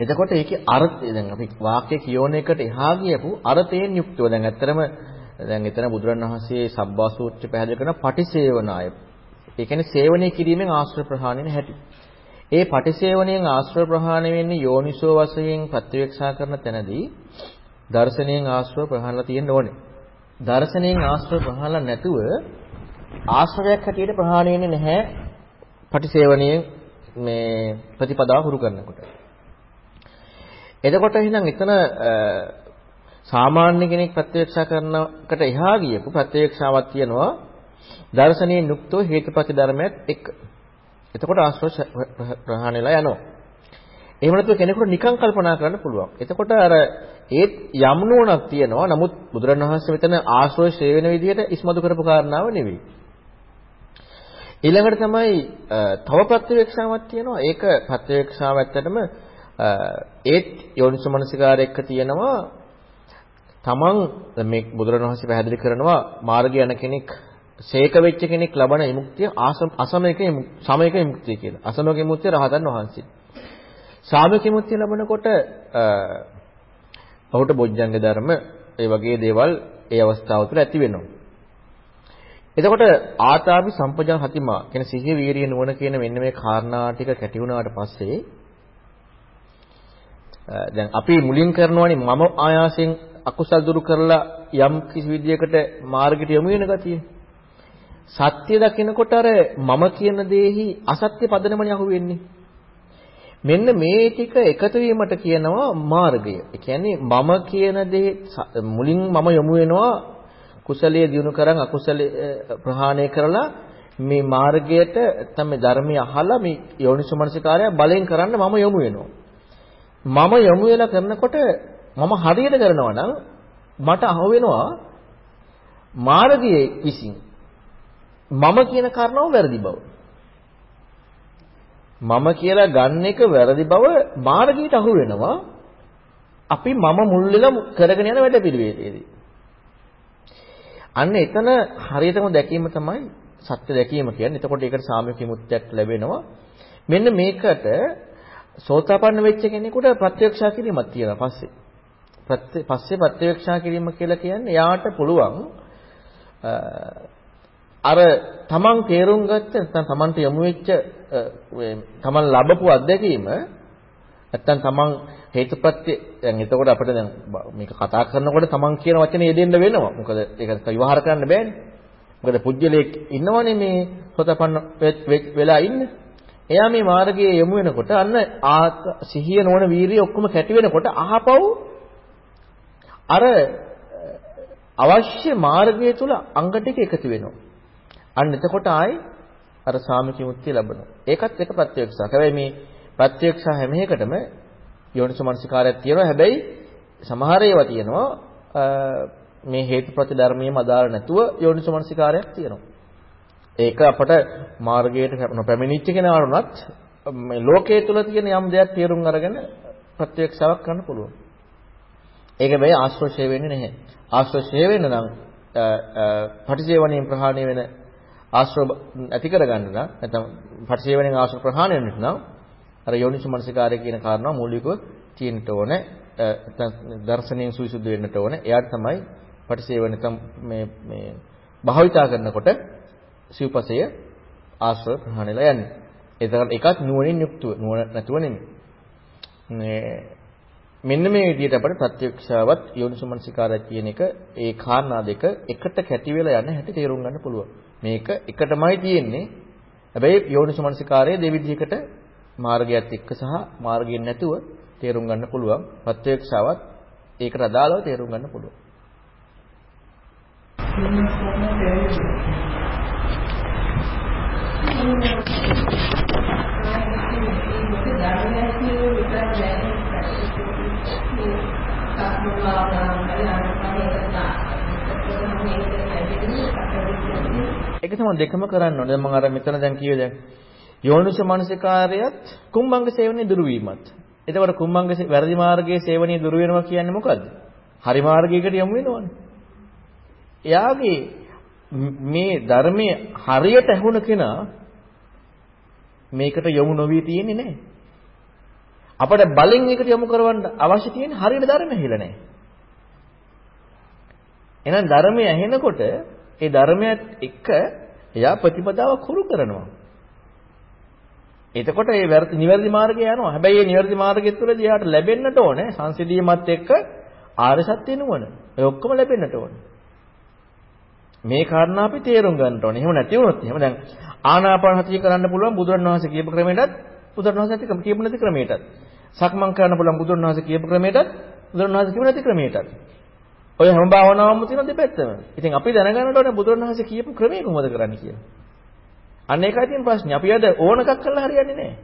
එතකොට ඒකේ අර්ථය දැන් අපි වාක්‍ය කියෝන එකට එහා ගියපු අර්ථයෙන් යුක්තව දැන් ඇත්තරම දැන් එතන බුදුරණවහන්සේ සබ්බා සූත්‍රය පැහැදිලි කරන පටිසේවනාය. ඒ කියන්නේ සේවනය කිරීමෙන් ආශ්‍රය ප්‍රහාණය නැහැටි. ඒ පටිසේවණයෙන් ආශ්‍රය ප්‍රහාණය වෙන්නේ යෝනිසෝ වශයෙන් ප්‍රත්‍යක්ෂා කරන තැනදී දර්ශනයෙන් ආශ්‍රය ප්‍රහාණලා තියෙන්න ඕනේ. දර්ශනයෙන් ආශ්‍රය ප්‍රහාණලා නැතුව ආශ්‍රයයක් හැටියට ප්‍රහාණය වෙන්නේ නැහැ පටිසේවණයෙන් මේ ප්‍රතිපදාව හුරු කරනකොට. එතකොට එහෙනම් එතන සාමාන්‍ය කෙනෙක් ප්‍රත්‍යක්ෂා කරනකට එහා ගියපු ප්‍රත්‍යක්ෂාවක් තියෙනවා දර්ශනීය යුක්තෝ හේතුපති ධර්මයක් එක්ක. එතකොට ආශ්‍රව ප්‍රහාණයලා යනවා. එහෙම නැත්නම් කෙනෙකුට නිකන් කල්පනා කරන්න පුළුවන්. එතකොට අර ඒත් යම් නුවණක් තියෙනවා. නමුත් බුදුරණවහන්සේ මෙතන ආශ්‍රව ශ්‍රේ වෙන විදිහට ඉස්මතු කරපු කාරණාව නෙවෙයි. ඊළඟට තමයි තව ප්‍රත්‍යවේක්ෂාවක් තියෙනවා. ඒක ප්‍රත්‍යවේක්ෂාව ඇත්තටම ඒත් යෝනිසමනසිකාරය එක්ක තියෙනවා තමන් මේ බුදුරණවහන්සේ පැහැදිලි කරනවා මාර්ගය යන කෙනෙක් ශේක වෙච්ච කෙනෙක් ලබන විමුක්තිය අසමයක සමයක විමුක්තිය කියලා. අසමයක විමුක්තිය රහතන් වහන්සේ. සාමයක විමුක්තිය ලබනකොට ඔහුට බොජ්ජංග ධර්ම ඒ වගේ දේවල් ඒ අවස්ථාව තුළ ඇති වෙනවා. එතකොට ආතාපි සම්පජාන හතිමා කියන සිහිය වීරිය නුවණ කියන මෙන්න මේ කාරණා ටික කැටි වුණාට පස්සේ දැන් අපි මුලින් කරනවානේ මම ආයාසයෙන් අකුසල් දුරු කරලා යම් කිසි විදියකට මාර්ගයට යමු වෙන ගතිය. සත්‍ය දකිනකොට අර මම කියන දෙෙහි අසත්‍ය පදනමනේ අහු වෙන්නේ. මෙන්න මේ ටික එකතු වීමට කියනවා මාර්ගය. ඒ කියන්නේ මම කියන දේ මුලින් මම යොමු වෙනවා කුසලයේ දිනු කරන් අකුසලයේ ප්‍රහාණය කරලා මේ මාර්ගයට තමයි ධර්මය අහලා මේ යෝනිසමනසිකාරය බලෙන් කරන්න මම යොමු වෙනවා. මම යොමු වෙලා කරනකොට මම හරියට කරනවා නම් මට අහු වෙනවා මාර්ගයේ විසින් මම කියන කාරණාව වැරදි බව. මම කියලා ගන්න එක වැරදි බව මාර්ගයට අහු වෙනවා. අපි මම මුල් වෙලා කරගෙන යන වැඩ පිළිවෙලේදී. අන්න එතන හරියටම දැකීම තමයි සත්‍ය දැකීම කියන්නේ. එතකොට ඒකට සාමික විමුක්තියක් ලැබෙනවා. මෙන්න මේකට සෝතාපන්න වෙච්ච කෙනෙකුට ප්‍රත්‍යක්ෂා කිරීමක් තියෙනවා පස්සේ. පස්සේ ප්‍රත්‍යක්ෂා කිරීම කියලා කියන්නේ යාට පුළුවන් අර තමන් තේරුම් ගත්ත නැත්නම් තමන්ට යොමු වෙච්ච තමන් ලැබපු අත්දැකීම නැත්නම් තමන් හේතුප්‍රත්‍ය දැන් එතකොට අපිට දැන් මේක කතා කරනකොට තමන් කියන වචනේ යෙදෙන්න වෙනවා. මොකද ඒක විවහාර කරන්න බෑනේ. මොකද පුජ්‍යලයක් ඉන්නවනේ මේ සෝතපන්න වෙලා ඉන්නේ. එයා මේ මාර්ගයේ යමු වෙනකොට අන්න සිහිය නොවන වීරිය ඔක්කොම කැටි වෙනකොට අහපව් අර අවශ්‍ය මාර්ගය තුල අංග ටික එකතු වෙනවා. අන්න එතකොට ආයි අර සාමික මුක්තිය ලැබෙනවා. ඒකත් එක ප්‍රත්‍යක්ෂයක්. හැබැයි මේ ප්‍රත්‍යක්ෂ හැම එකටම යෝනිසමනසිකාරයක් තියෙනවා. හැබැයි සමහර ඒවා තියෙනවා මේ හේතුප්‍රති ධර්මයේම අදාළ නැතුව යෝනිසමනසිකාරයක් තියෙනවා. ඒක අපට මාර්ගයට නොපැමිණිච්ච කෙනාට මේ ලෝකයේ තුල තියෙන යම් දෙයක් තේරුම් අරගෙන ප්‍රත්‍යක්ෂාවක් කරන්න පුළුවන්. ඒක බෑ ආශ්‍රෝෂය වෙන්නේ නැහැ. ආශ්‍රෝෂය වෙන්න නම් පටිසේවණයෙන් ප්‍රහාණය වෙන ආශ්‍රව ඇති කරගන්න නම් නැත්නම් පටිසේවණයෙන් ආශ්‍රව ප්‍රහාණය වෙන්න නම් අර යෝනිසු මනසිකාරය කියන කාරණාව මූලිකව තියෙන්න ඕනේ. නැත්නම් දර්ශනයෙන් සුවිසුද්ධ වෙන්නට ඕනේ. එයාට තමයි පටිසේවණ මේ මේ භාවිතා කරනකොට සිව්පසය ආශ්‍රව ප්‍රහාණයලා යන්නේ. ඒතර එකක් නුවණින් යුක්තව නුවණ නැතුව නෙමෙයි. මේ මෙන්න මේ විදිහට අපිට ප්‍රත්‍යක්ෂාවත් යෝනිසමනසිකාරය කියන එක ඒ කාරණා දෙක එකට කැටි වෙලා යන හැටි තේරුම් ගන්න පුළුවන්. මේක එකටමයි තියෙන්නේ. හැබැයි යෝනිසමනසිකාරය දෙවිධයකට මාර්ගයත් එක්ක සහ මාර්ගයෙන් නැතුව තේරුම් ගන්න පුළුවන්. ප්‍රත්‍යක්ෂාවත් ඒකට අදාළව තේරුම් ගන්න පුළුවන්. ඒක තමයි දෙකම කරන්න ඕනේ. මම අර මෙතන දැන් කිව්වේ දැන් යෝනිස මනසිකාරයත් කුම්භංග සේවනයේ දුරු වීමත්. එතකොට කුම්භංග වැරදි මාර්ගයේ සේවනයේ දුරු වෙනවා කියන්නේ මොකද්ද? හරි මාර්ගයකට යමු වෙනවනේ. එයාගේ මේ ධර්මයේ හරියට ඇහුණ කෙනා මේකට යොමු නොවී තියෙන්නේ නැහැ. අපිට බලෙන් එකට යොමු කරවන්න අවශ්‍ය තියෙන හරියට ධර්මය ඇහිලා නැහැ. එහෙනම් ධර්මය ඇහෙනකොට ඒ ධර්මයත් එක්ක එයා ප්‍රතිපදාව කුරු කරනවා. එතකොට ඒ වැරදි නිවැරදි මාර්ගය යනවා. හැබැයි මේ නිවැරදි මාර්ගය තුළදී එයාට ලැබෙන්නට ඕනේ සංසිධීමත් එක්ක ආර්ය සත්‍ය නුවණ. ඒ ඔක්කොම ලැබෙන්නට ඕනේ. මේ කාරණා අපි තේරුම් ගන්න ඕනේ. එහෙම නැති වුණොත් එහෙම දැන් ආනාපාන හතිය කරන්න පුළුවන් බුදුරණවහන්සේ කියපු ක්‍රමයටත් බුදුරණවහන්සේ කියපු නැති ක්‍රමයටත්. සක්මන් කරන්න පුළුවන් බුදුරණවහන්සේ කියපු ක්‍රමයටත් බුදුරණවහන්සේ කියපු නැති ක්‍රමයටත්. ඔය හැම භාවනාවම තියෙන දෙපැත්තම. ඉතින් අපි දැනගන්නට ඕනේ බුදුරණවහන්සේ කියපු ක්‍රමය කොහොමද කරන්නේ කියලා. අන්න ඒකයි තියෙන ප්‍රශ්නේ. අපි අද ඕන එකක් කරලා හරියන්නේ නැහැ.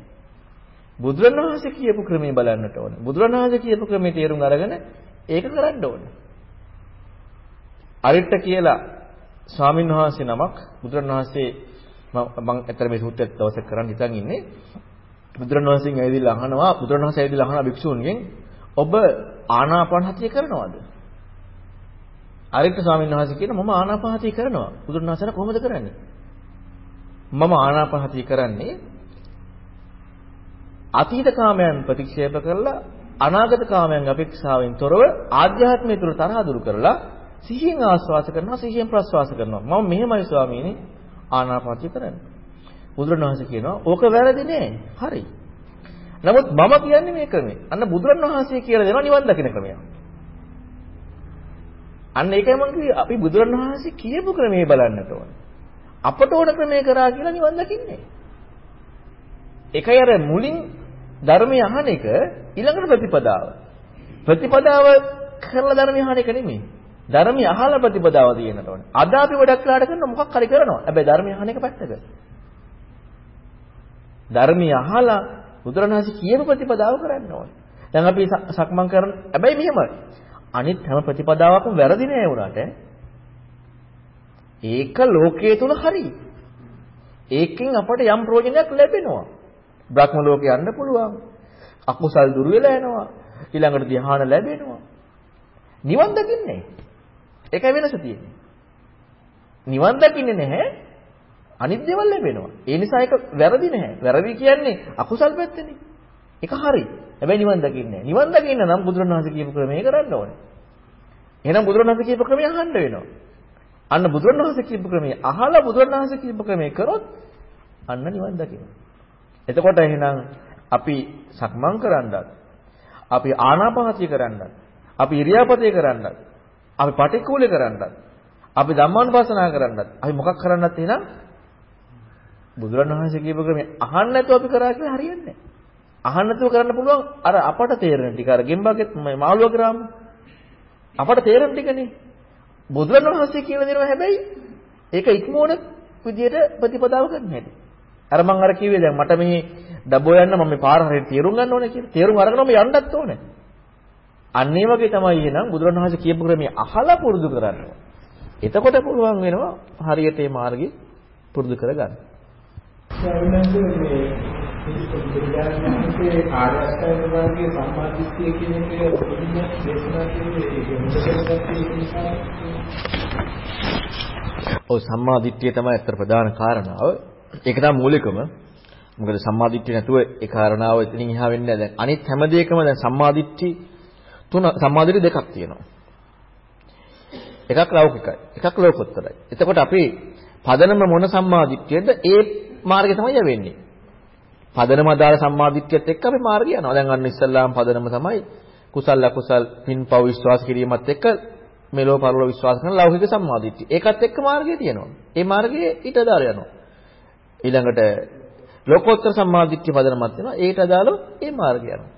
බුදුරණවහන්සේ කියපු ක්‍රමය බලන්නට ඕනේ. බුදුරණවහන්සේ කියපු ක්‍රමේ තේරුම් අරගෙන ඒක කරන්න ඕනේ. අරිට්ට කියලා ස්වාමීන් වහන්සේ නමක් බුදුරණවහන්සේ මම ඇත්තට මේ සූත්‍රයත් දවසක් කරන් හිතන් ඉන්නේ. බුදුරණවහන්සේගෙන් ඇවිදලා අහනවා බුදුරණවහන්සේ ඇවිදලා අහනවා භික්ෂූන්ගෙන් ඔබ ආනාපාන හතිය කරනවද? අරිට්ට ස්වාමීන් වහන්සේ කියන මම ආනාපාන හතිය කරනවා. බුදුරණවහන්සේ කොහොමද කරන්නේ? මම ආනාපානහතිය කරන්නේ අතීත කාමයන් ප්‍රතික්ෂේප කරලා අනාගත කාමයන් අපේක්ෂාවෙන් තොරව ආධ්‍යාත්මය තුළ තරහ දුරු කරලා සිහියෙන් ආස්වාස කරනවා සිහියෙන් ප්‍රස්වාස කරනවා මම මෙහෙමයි ස්වාමීනි ආනාපානහතිය කරන්නේ. බුදුරණවහන්සේ කියනවා ඕක වැරදි නෑ. හරි. නමුත් මම කියන්නේ මේ ක්‍රමය. අන්න බුදුරණවහන්සේ කියලා දෙනවා නිවන් දකින්න ක්‍රමය අන්න ඒකයි මම කිව්වේ. අපි බුදුරණවහන්සේ කියපු ක්‍රමයේ බලන්නට ඕනේ. අපට ඕන ක්‍රමයේ කරා කියලා නිවන් දකින්නේ. ඒකයි අර මුලින් ධර්මය අහන එක ඊළඟට ප්‍රතිපදාව. ප්‍රතිපදාව කරලා ධර්මය අහන එක නෙමෙයි. ධර්මය අහලා ප්‍රතිපදාව තියෙන්නට ඕනේ. අද අපි වැඩක් කරලා කරන මොකක් හරි කරනවා. හැබැයි ධර්මය අහන එක පැත්තක. ධර්මය අහලා බුදුරණාහි කියපු ප්‍රතිපදාව කරන්න ඕනේ. දැන් අපි සක්මන් කරන හැබැයි මෙහෙම අනිත් හැම ප්‍රතිපදාවක්ම වැරදි නෑ වුණාට ඒක ලෝකයේ තුල හරි. ඒකෙන් අපට යම් ප්‍රයෝජනයක් ලැබෙනවා. බ්‍රහ්ම ලෝකේ යන්න පුළුවන්. අකුසල් දුර වෙලා යනවා. ඊළඟට ධ්‍යාන ලැබෙනවා. නිවන් දකින්නේ. ඒකයි වෙනස තියෙන්නේ. නිවන් දකින්නේ නැහැ. අනිත් දේවල් ලැබෙනවා. ඒ නිසා ඒක වැරදි නැහැ. වැරදි කියන්නේ අකුසල් පැත්තනේ. ඒක හරි. හැබැයි නිවන් දකින්නේ නැහැ. නිවන් දකින්න නම් බුදුරණවහන්සේ කියපු ක්‍රමය කරන්න ඕනේ. එහෙනම් බුදුරණවහන්සේ කියපු ක්‍රමය අහන්න වෙනවා. අන්න බුදුරණවහන්සේ කියපු ක්‍රමයේ අහලා බුදුරණවහන්සේ කියපු ක්‍රමයේ කරොත් අන්න නිවන් දකින්න. එතකොට එහෙනම් අපි සක්මන් කරන්නත් අපි ආනාපානසතිය කරන්නත් අපි ඉරියාපතේ කරන්නත් අපි පටික්කුලේ කරන්නත් අපි ධම්මානුපස්සනා කරන්නත් අපි මොකක් කරන්නත් එහෙනම් බුදුරණවහන්සේ කියපු ක්‍රමයේ අහන්න නැතුව අපි කරා කියලා හරියන්නේ නැහැ. අහන්න නැතුව කරන්න පුළුවන් අර අපට තේරෙන ටික අර ගෙම්බගෙත් මාළුව ග්‍රාම අපට තේරෙන ටිකනේ බුදුරණවහන්සේ කියලා දෙනවා හැබැයි ඒක ඉක්මෝන විදියට ප්‍රතිපදාව කරන්න හැටි. අර මම අර කිව්වේ දැන් මට මේ ඩබෝ යන්න මම මේ පාර හරියට තේරුම් ගන්න ඕනේ කියලා. තේරුම් අරගෙන මම යන්නත් ඕනේ. අන්න ඒ වගේ තමයි එහෙනම් බුදුරණවහන්සේ කියපු ක්‍රමයේ අහලා පුරුදු කරන්න. එතකොට පුළුවන් වෙනවා හරියට මේ මාර්ගය පුරුදු කරගන්න. බුදුරජාණන්සේ ආර්ය අෂ්ටාංග මාර්ගයේ සම්මාදිට්ඨිය කියන එක මුලින්ම දේශනා කළේ ඒක නිසා ඔව් සම්මාදිට්ඨිය තමයි අතර ප්‍රධාන කාරණාව. ඒක තමයි මූලිකම. මොකද සම්මාදිට්ඨිය නැතුව ඒ කාරණාව එතනින් එහා වෙන්නේ නැහැ. දැන් අනිත් හැම දෙයකම දැන් සම්මාදිට්ඨි තුන සම්මාදිට්ඨි දෙකක් තියෙනවා. එකක් ලෞකිකයි, එකක් ලෝකෝත්තරයි. එතකොට අපි පදනම මොන සම්මාදිට්ඨියද? ඒ මාර්ගය තමයි යවෙන්නේ. පදනම අදාළ සම්මාදිට්ඨියත් එක්ක අපි මාර්ගය යනවා. දැන් අන්න ඉස්සල්ලාම පදනම තමයි කුසල අකුසල් පින්පව් විශ්වාස කිරීමත් එක්ක මෙලෝ පරලෝ විශ්වාස කරන ලෞකික සම්මාදිට්ඨිය. ඒකත් එක්ක මාර්ගය තියෙනවා. ඒ මාර්ගයේ ඊට අදාළ යනවා. ඊළඟට ලෝකෝත්තර සම්මාදිට්ඨිය පදනමක් වෙනවා. ඒට අදාළව ඒ මාර්ගය යනවා.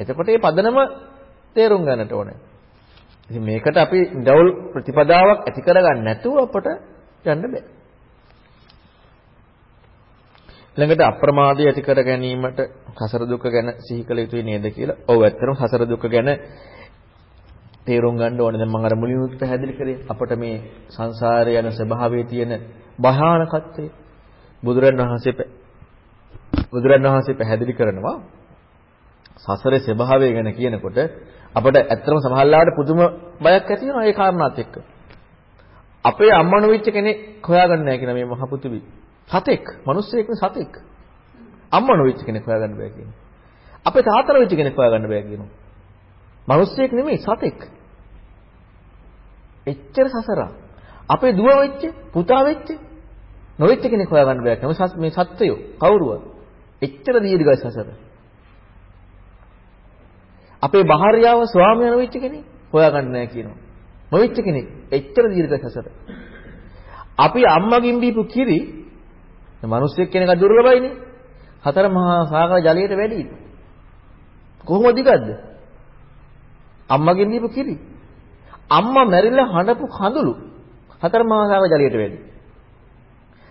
එතකොට මේ පදනම තේරුම් ගන්නට ඕනේ. ඉතින් මේකට අපි ඩවුල් ප්‍රතිපදාවක් ඇති කරගන්න නැතුව අපට යන්න බෑ. ළඟට අප්‍රමාදය ඇති කර ගැනීමට සසර දුක ගැන සිහි කළ යුතුයි නේද කියලා. ඔව් ඇත්තටම සසර දුක ගැන තේරුම් ගන්න ඕනේ. දැන් මම අර මුලින්ම පැහැදිලි කරේ අපට මේ සංසාරය යන ස්වභාවයේ තියෙන භයානකත්වය බුදුරණවහන්සේ බුදුරණවහන්සේ පැහැදිලි කරනවා. සසරේ ස්වභාවය ගැන කියනකොට අපිට ඇත්තටම සමහරවිට පුදුම බයක් ඇති වෙනවා ඒ කාරණාත් එක්ක. අපේ අම්මා නොවිච්ච කෙනෙක් හොයාගන්න නැහැ කියන මේ මහ පුතුවි. සතෙක්, මිනිස්සෙක් සතෙක්. අම්මා නොවිච්ච කෙනෙක් හොයාගන්න බෑ කියන්නේ. අපේ තාත්තලා වෙච්ච කෙනෙක් හොයාගන්න බෑ කියනවා. මිනිස්සෙක් නෙමෙයි සතෙක්. එච්චර සසරක්. අපේ දුව වෙච්ච, පුතා වෙච්ච, නොවෙච්ච කෙනෙක් හොයාගන්න බෑ. මේ සත්වයෝ කවුරුවත්. එච්චර දීර්ඝයි සසර. අපේ භාර්යාව ස්වාමියා නොවෙච්ච කෙනෙක් හොයාගන්න නෑ කියනවා. නොවෙච්ච කෙනෙක් එච්චර දීර්ඝයි සසර. අපි අම්මගෙන් බීපු කිරි මිනිස්සෙක් කෙනෙක් දුර්ලභයිනේ. හතර මහා සාගර ජලයට වැඩි. කොහොමද දිගද්ද? අම්මගෙන් දීපු කිරි. අම්මා මැරිලා හඬපු කඳුළු හතර මහා සාගර ජලයට වැඩි.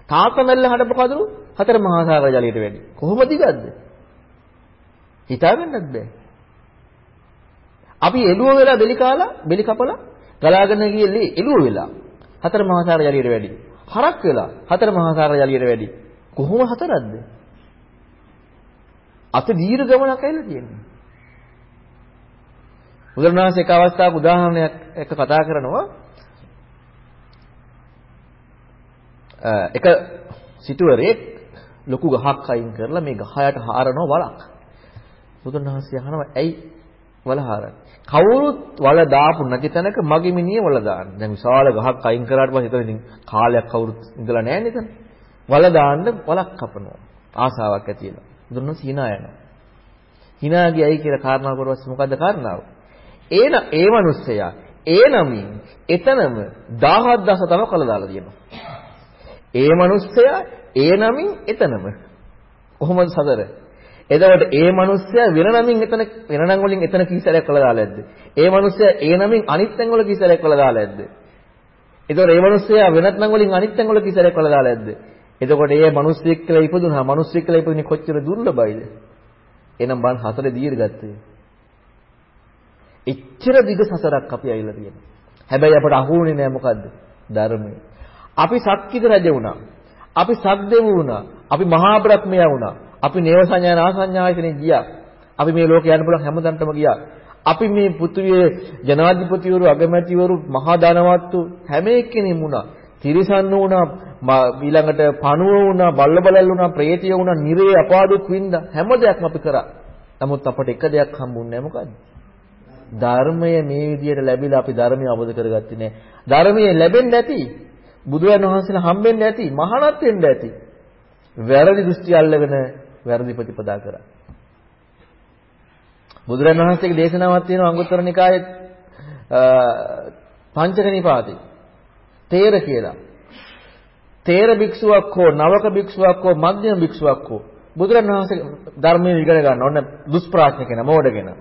තාත්තා මැරිලා හඬපු කඳුළු හතර මහා සාගර ජලයට වැඩි. කොහොමද දිගද්ද? හිතාගන්නත් බෑ. අපි එළුව වෙලා බෙලි කාලා බෙලි කපලා ගලාගෙන ගියේ එළුව වෙලා හතර මහා සාගර ජලයට වැඩි. හරක් වෙලා හතර මහා සාගර ජලයට වැඩි. කොහොම හතරක්ද? අත දීර්ඝ ගමනක් ඇවිල්ලා තියෙනවා. බුදුරණාහි එක අවස්ථාවක උදාහරණයක් එක කතා කරනවා එක සිටුවරේ ලොකු ගහක් අයින් කරලා මේ ගහ යට හාරනවා වලක්. බුදුරණාහි අහනවා ඇයි වල හාරන්නේ? කවුරුත් වල දාපු නැති තැනක මගේ මිනිහ වල දාන්න. දැන් විශාල ගහක් අයින් කරාට පස්සේ හිතන ඉතින් කාලයක් කවුරුත් ඉඳලා නැහැ නේද? වල දාන්න වලක් කපනවා. ආසාවක් ඇති වෙනවා. බුදුරණාහි hina යනවා. hina ගියයි කියලා කාරණාව කරවස් මොකද්ද කාරණාව? ඒන ඒ මිනිස්සයා ඒ නමින් එතනම 17 දස තම කළ දාලා තියෙනවා. ඒ මිනිස්සයා ඒ නමින් එතනම කොහොමද සතර? එතකොට ඒ මිනිස්සයා වෙන නමින් එතන වෙන නම් වලින් එතන කී සැරයක් කළා දාලා ඇද්ද? ඒ මිනිස්සයා ඒ නමින් අනිත් තැන් වල කී සැරයක් කළා දාලා ඇද්ද? එතකොට ඒ මිනිස්සයා වෙනත් නම් වලින් අනිත් තැන් වල කී සැරයක් කළා දාලා ඇද්ද? එතකොට ඒ මිනිස්සෙක් කියලා ඉපදුනා මිනිස්සෙක් කියලා ඉපදුනේ කොච්චර දුර්ලභයිද? එහෙනම් බන් හතර දීර්ඝත්වය. එච්චර දිග සසරක් අපි ඇවිල්ලා තියෙනවා. හැබැයි අපට අහුුනේ නෑ මොකද්ද? ධර්මය. අපි සක්විත රජ වුණා. අපි සක්දෙව් වුණා. අපි මහා බ්‍රහ්මයා වුණා. අපි නේව සංඥා නාසඤ්ඤායතනෙ ගියා. අපි මේ ලෝකේ යන්න පුළුවන් හැමතැනටම ගියා. අපි මේ පෘථිවියේ ජනාධිපතිවරු අගමැතිවරු මහා ධනවත්තු හැම එක්කෙනෙම වුණා. තිරිසන් වුණා ඊළඟට පණුව වුණා බල්ලබලල් වුණා ප්‍රේතය වුණා නිරේ අපාදුක් වින්දා හැම දෙයක්ම අපි කරා. නමුත් අපට එක දෙයක් හම්බුන්නේ නැහැ මොකද්ද? ධර්මය මේ විදියට ලැබිලා අපි ධර්මය අවබෝධ කරගත්තේ නැහැ. ධර්මයේ ලැබෙන්නේ නැති බුදුරජාණන් වහන්සේලා හම්බෙන්නේ නැති මහානත් වෙන්න ඇති. වැරදි දෘෂ්ටි අල්ලගෙන වැරදි ප්‍රතිපදා කරා. බුදුරජාණන් වහන්සේගේ දේශනාවක් තියෙනවා අංගුත්තර නිකායේ පංචක නිපාතේ. තේර කියලා. තේර භික්ෂුවක් හෝ නවක භික්ෂුවක් හෝ මධ්‍යම භික්ෂුවක් හෝ බුදුරජාණන් වහන්සේ ධර්මයේ ඉගෙන ගන්න ඕන දුෂ්ප්‍රාඥ කෙනා මෝඩ කෙනා.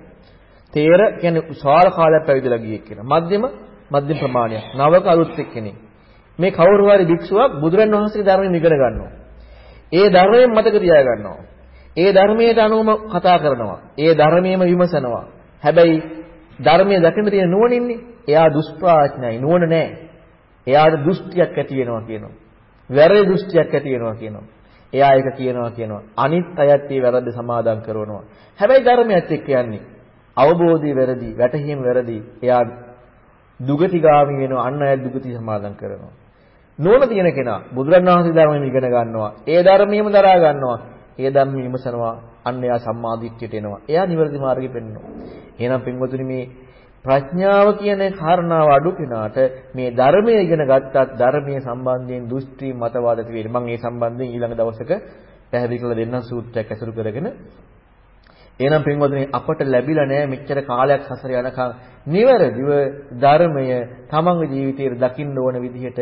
තේර කියන්නේ විශාල කාලයක් පැවිදිලා ගියෙක් කෙනා. මධ්‍යම මධ්‍යම ප්‍රමාණයක්. නවක අලුත් එක්කෙනෙක්. මේ කවුරු හරි භික්ෂුවක් බුදුරන් වහන්සේගේ ධර්මයෙන් ඉගෙන ගන්නවා. ඒ ධර්මයෙන් මතක තියා ගන්නවා. ඒ ධර්මයට අනුවම කතා කරනවා. ඒ ධර්මයේම විමසනවා. හැබැයි ධර්මයේ දකින්න තියෙන නුවණින්නේ එයා දුෂ්ප්‍රාඥයි නුවණ නැහැ. එයාට දෘෂ්ටියක් ඇති වෙනවා කියනවා. වැරදි දෘෂ්ටියක් ඇති වෙනවා කියනවා. එයා ඒක කියනවා කියනවා. අනිත් අයත් ඒ වැරද්ද සමාදම් කරනවා. හැබැයි ධර්මයත් එක්ක යන්නේ අවබෝධය වැරදි, වැටහීම වැරදි. එයා දුගතිගාමි වෙනවා, අන් අය දුගති සමාදන් කරනවා. නෝන තියෙන කෙනා බුදුරණවහන්සේ ධර්මයෙන් ඉගෙන ගන්නවා. ඒ ධර්මයේම දරා ගන්නවා. ඒ ධර්මය විමසනවා. අන්න එයා සම්මාදිට්ඨියට එනවා. එයා නිවැරදි මාර්ගෙ පෙන්වනවා. එහෙනම් පින්වතුනි මේ ප්‍රඥාව කියන කාරණාව අඩු කෙනාට මේ ධර්මය ඉගෙන ගත්තත් ධර්මයේ සම්බන්ධයෙන් දෘෂ්ටි මතවාද ඇති වෙන්නේ. මම ඒ සම්බන්ධයෙන් ඊළඟ දවසක පැහැදිලි කරලා දෙන්නම් සූත්‍රයක් ඇසුරු කරගෙන එහෙනම් පින්වතුනි අපට ලැබිලා නැහැ මෙච්චර කාලයක් සසර යනකම් නිවැරදිව ධර්මය තමන්ගේ ජීවිතයේ දකින්න ඕන විදිහට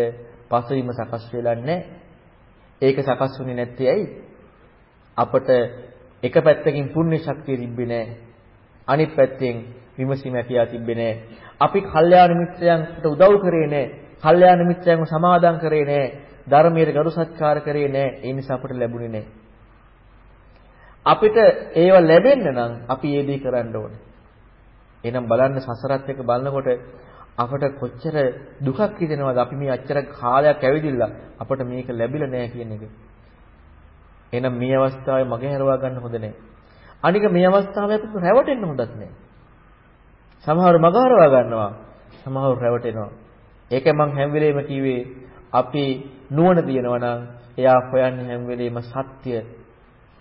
පසවීම සකස් වෙලා නැහැ. ඒක සකස් වුණේ නැත්තේ ඇයි? අපට එක පැත්තකින් පුණ්‍ය ශක්තිය තිබ්බේ නැහැ. අනිත් පැත්තෙන් විමසීම ඇතියා තිබ්බේ නැහැ. අපි කල්යාණ මිත්‍රයන්ට උදව් කරේ නැහැ. කල්යාණ මිත්‍රයන්ව සමාදම් කරේ නැහැ. ධර්මයේ ගරු සත්කාර කරේ නැහැ. ඒ නිසා අපට ලැබුණේ නැහැ. අපිට ඒව ලැබෙන්න නම් අපි ඒ දේ කරන්න ඕනේ. එහෙනම් බලන්න සසරත් එක්ක බලනකොට අපට කොච්චර දුකක් හිතෙනවද අපි මේ අච්චර කාලයක් ඇවිදිලා අපට මේක ලැබිලා නැහැ කියන එක. එහෙනම් මේ අවස්ථාවේ මගේ හරවා ගන්න හොඳ නැහැ. අනික මේ අවස්ථාවේ අපිට රැවටෙන්න හොඳත් නැහැ. සමහරව මග හරවා ගන්නවා. සමහරව රැවටෙනවා. ඒකයි මම හැම වෙලේම කිව්වේ අපි නුවණ තියෙනවා නම් එයා හොයන්නේ හැම වෙලේම සත්‍ය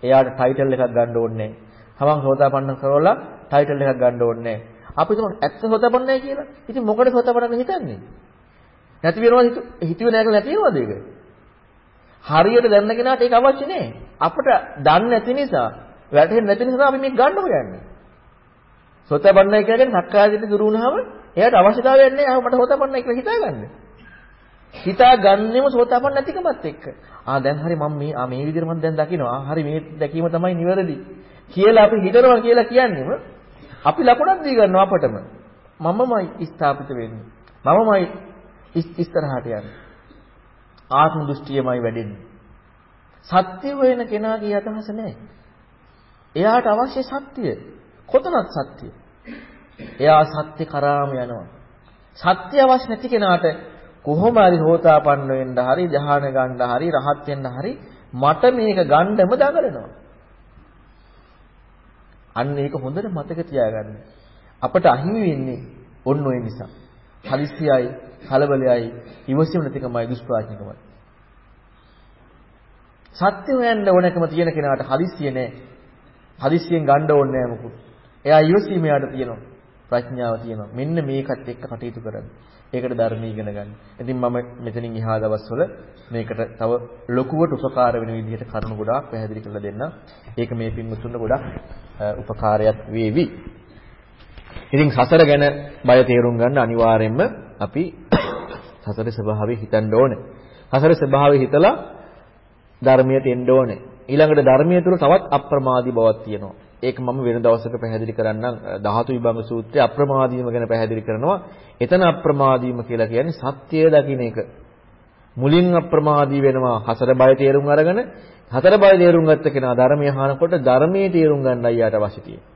එයාට ටයිටල් එකක් ගන්න ඕනේ හමං සෝතාපන්න කරවලා ටයිටල් එකක් ගන්න ඕනේ අපි තුම ඇත්ත සෝතාපන්නයි කියලා. ඉතින් මොකද සෝතාපන්න හිතන්නේ? නැති වෙනවා හිතුවේ නැහැ කියලා නැති වෙනවද ඒක? හරියට දැනන කෙනාට ඒක අවශ්‍ය නැහැ. අපිට දන්නේ නැති නිසා, වැටහෙන්නේ නැති නිසා අපි මේක ගන්න හොයන්නේ. සෝතාපන්නයි කියන්නේ සක්කායදිට දුරු වුණාම එයාට අවශ්‍යතාවයක් නැහැ. මට සෝතාපන්නයි කියලා හිතාගන්න. හිතාගන්නෙම සෝතාපන්න නැතිකමත් එක්ක. ආ දැන් හරි මම මේ ආ මේ විදිහට මම දැන් දකිනවා. හරි මේ දැකීම තමයි නිවැරදි. කියලා අපි හිතනවා කියලා කියන්නේම අපි ලකුණක් දී ගන්නවා අපටම. මමමයි ස්ථාපිත වෙන්නේ. මමමයි ඉස්සරහට යන්නේ. ආත්ම දෘෂ්ටියමයි වැඩෙන්නේ. සත්‍ය වෙන කෙනාගේ අදහස නැහැ. එයාට අවශ්‍ය සත්‍ය. කොතනත් සත්‍ය. එයා සත්‍ය කරාම යනවා. සත්‍ය අවශ්‍ය නැති කෙනාට කොහොම හරි හෝතාපන්න වෙන්න හරි ධ්‍යාන ගන්න හරි රහත් වෙන්න හරි මට මේක ගන්නම දඟලනවා. අන්න ඒක හොඳට මතක තියාගන්න. අපට අහිමි වෙන්නේ ඔන්න ඔය නිසා. හදිස්සියයි, කලබලයයි, ඉවසීම නැතිකමයි දුෂ්ප්‍රඥකමයි. සත්‍ය හොයන්න ඕනකම තියෙන කෙනාට හදිස්සිය නෑ. හදිස්සියෙන් ගන්න ඕනේ නෑ මොකුත්. එයා ඉවසීම යාට තියෙනවා. ප්‍රඥාව තියෙනවා. මෙන්න මේකත් එක්ක කටයුතු කරන්න. ඒකට ධර්මී ඉගෙන ගන්න. ඉතින් මම මෙතනින් එහා දවස්වල මේකට තව ලොකුවට උපකාර වෙන විදිහට කරුණු ගොඩාක් පැහැදිලි කරලා දෙන්න. ඒක මේ පින්වතුන්ට ගොඩක් උපකාරයක් වේවි. ඉතින් සසර ගැන බය තේරුම් ගන්න අනිවාර්යයෙන්ම අපි සසරේ ස්වභාවය හිතන්න ඕනේ. සසරේ ස්වභාවය හිතලා ධර්මයට එන්න ඕනේ. ඊළඟට ධර්මයේ තුල තවත් අප්‍රමාදී බවක් තියෙනවා. ඒක මම වෙන දවසක පැහැදිලි කරන්නම් ධාතු විභංග සූත්‍රයේ අප්‍රමාදීම ගැන පැහැදිලි කරනවා. එතන අප්‍රමාදීම කියලා කියන්නේ සත්‍යය දකින්න එක. මුලින් අප්‍රමාදී වෙනවා හතර බය තේරුම් අරගෙන හතර බය තේරුම් ගත්ත කෙනා ධර්මය අහනකොට ධර්මයේ තේරුම් ගන්නයි යාට අවශ්‍ය තියෙන්නේ.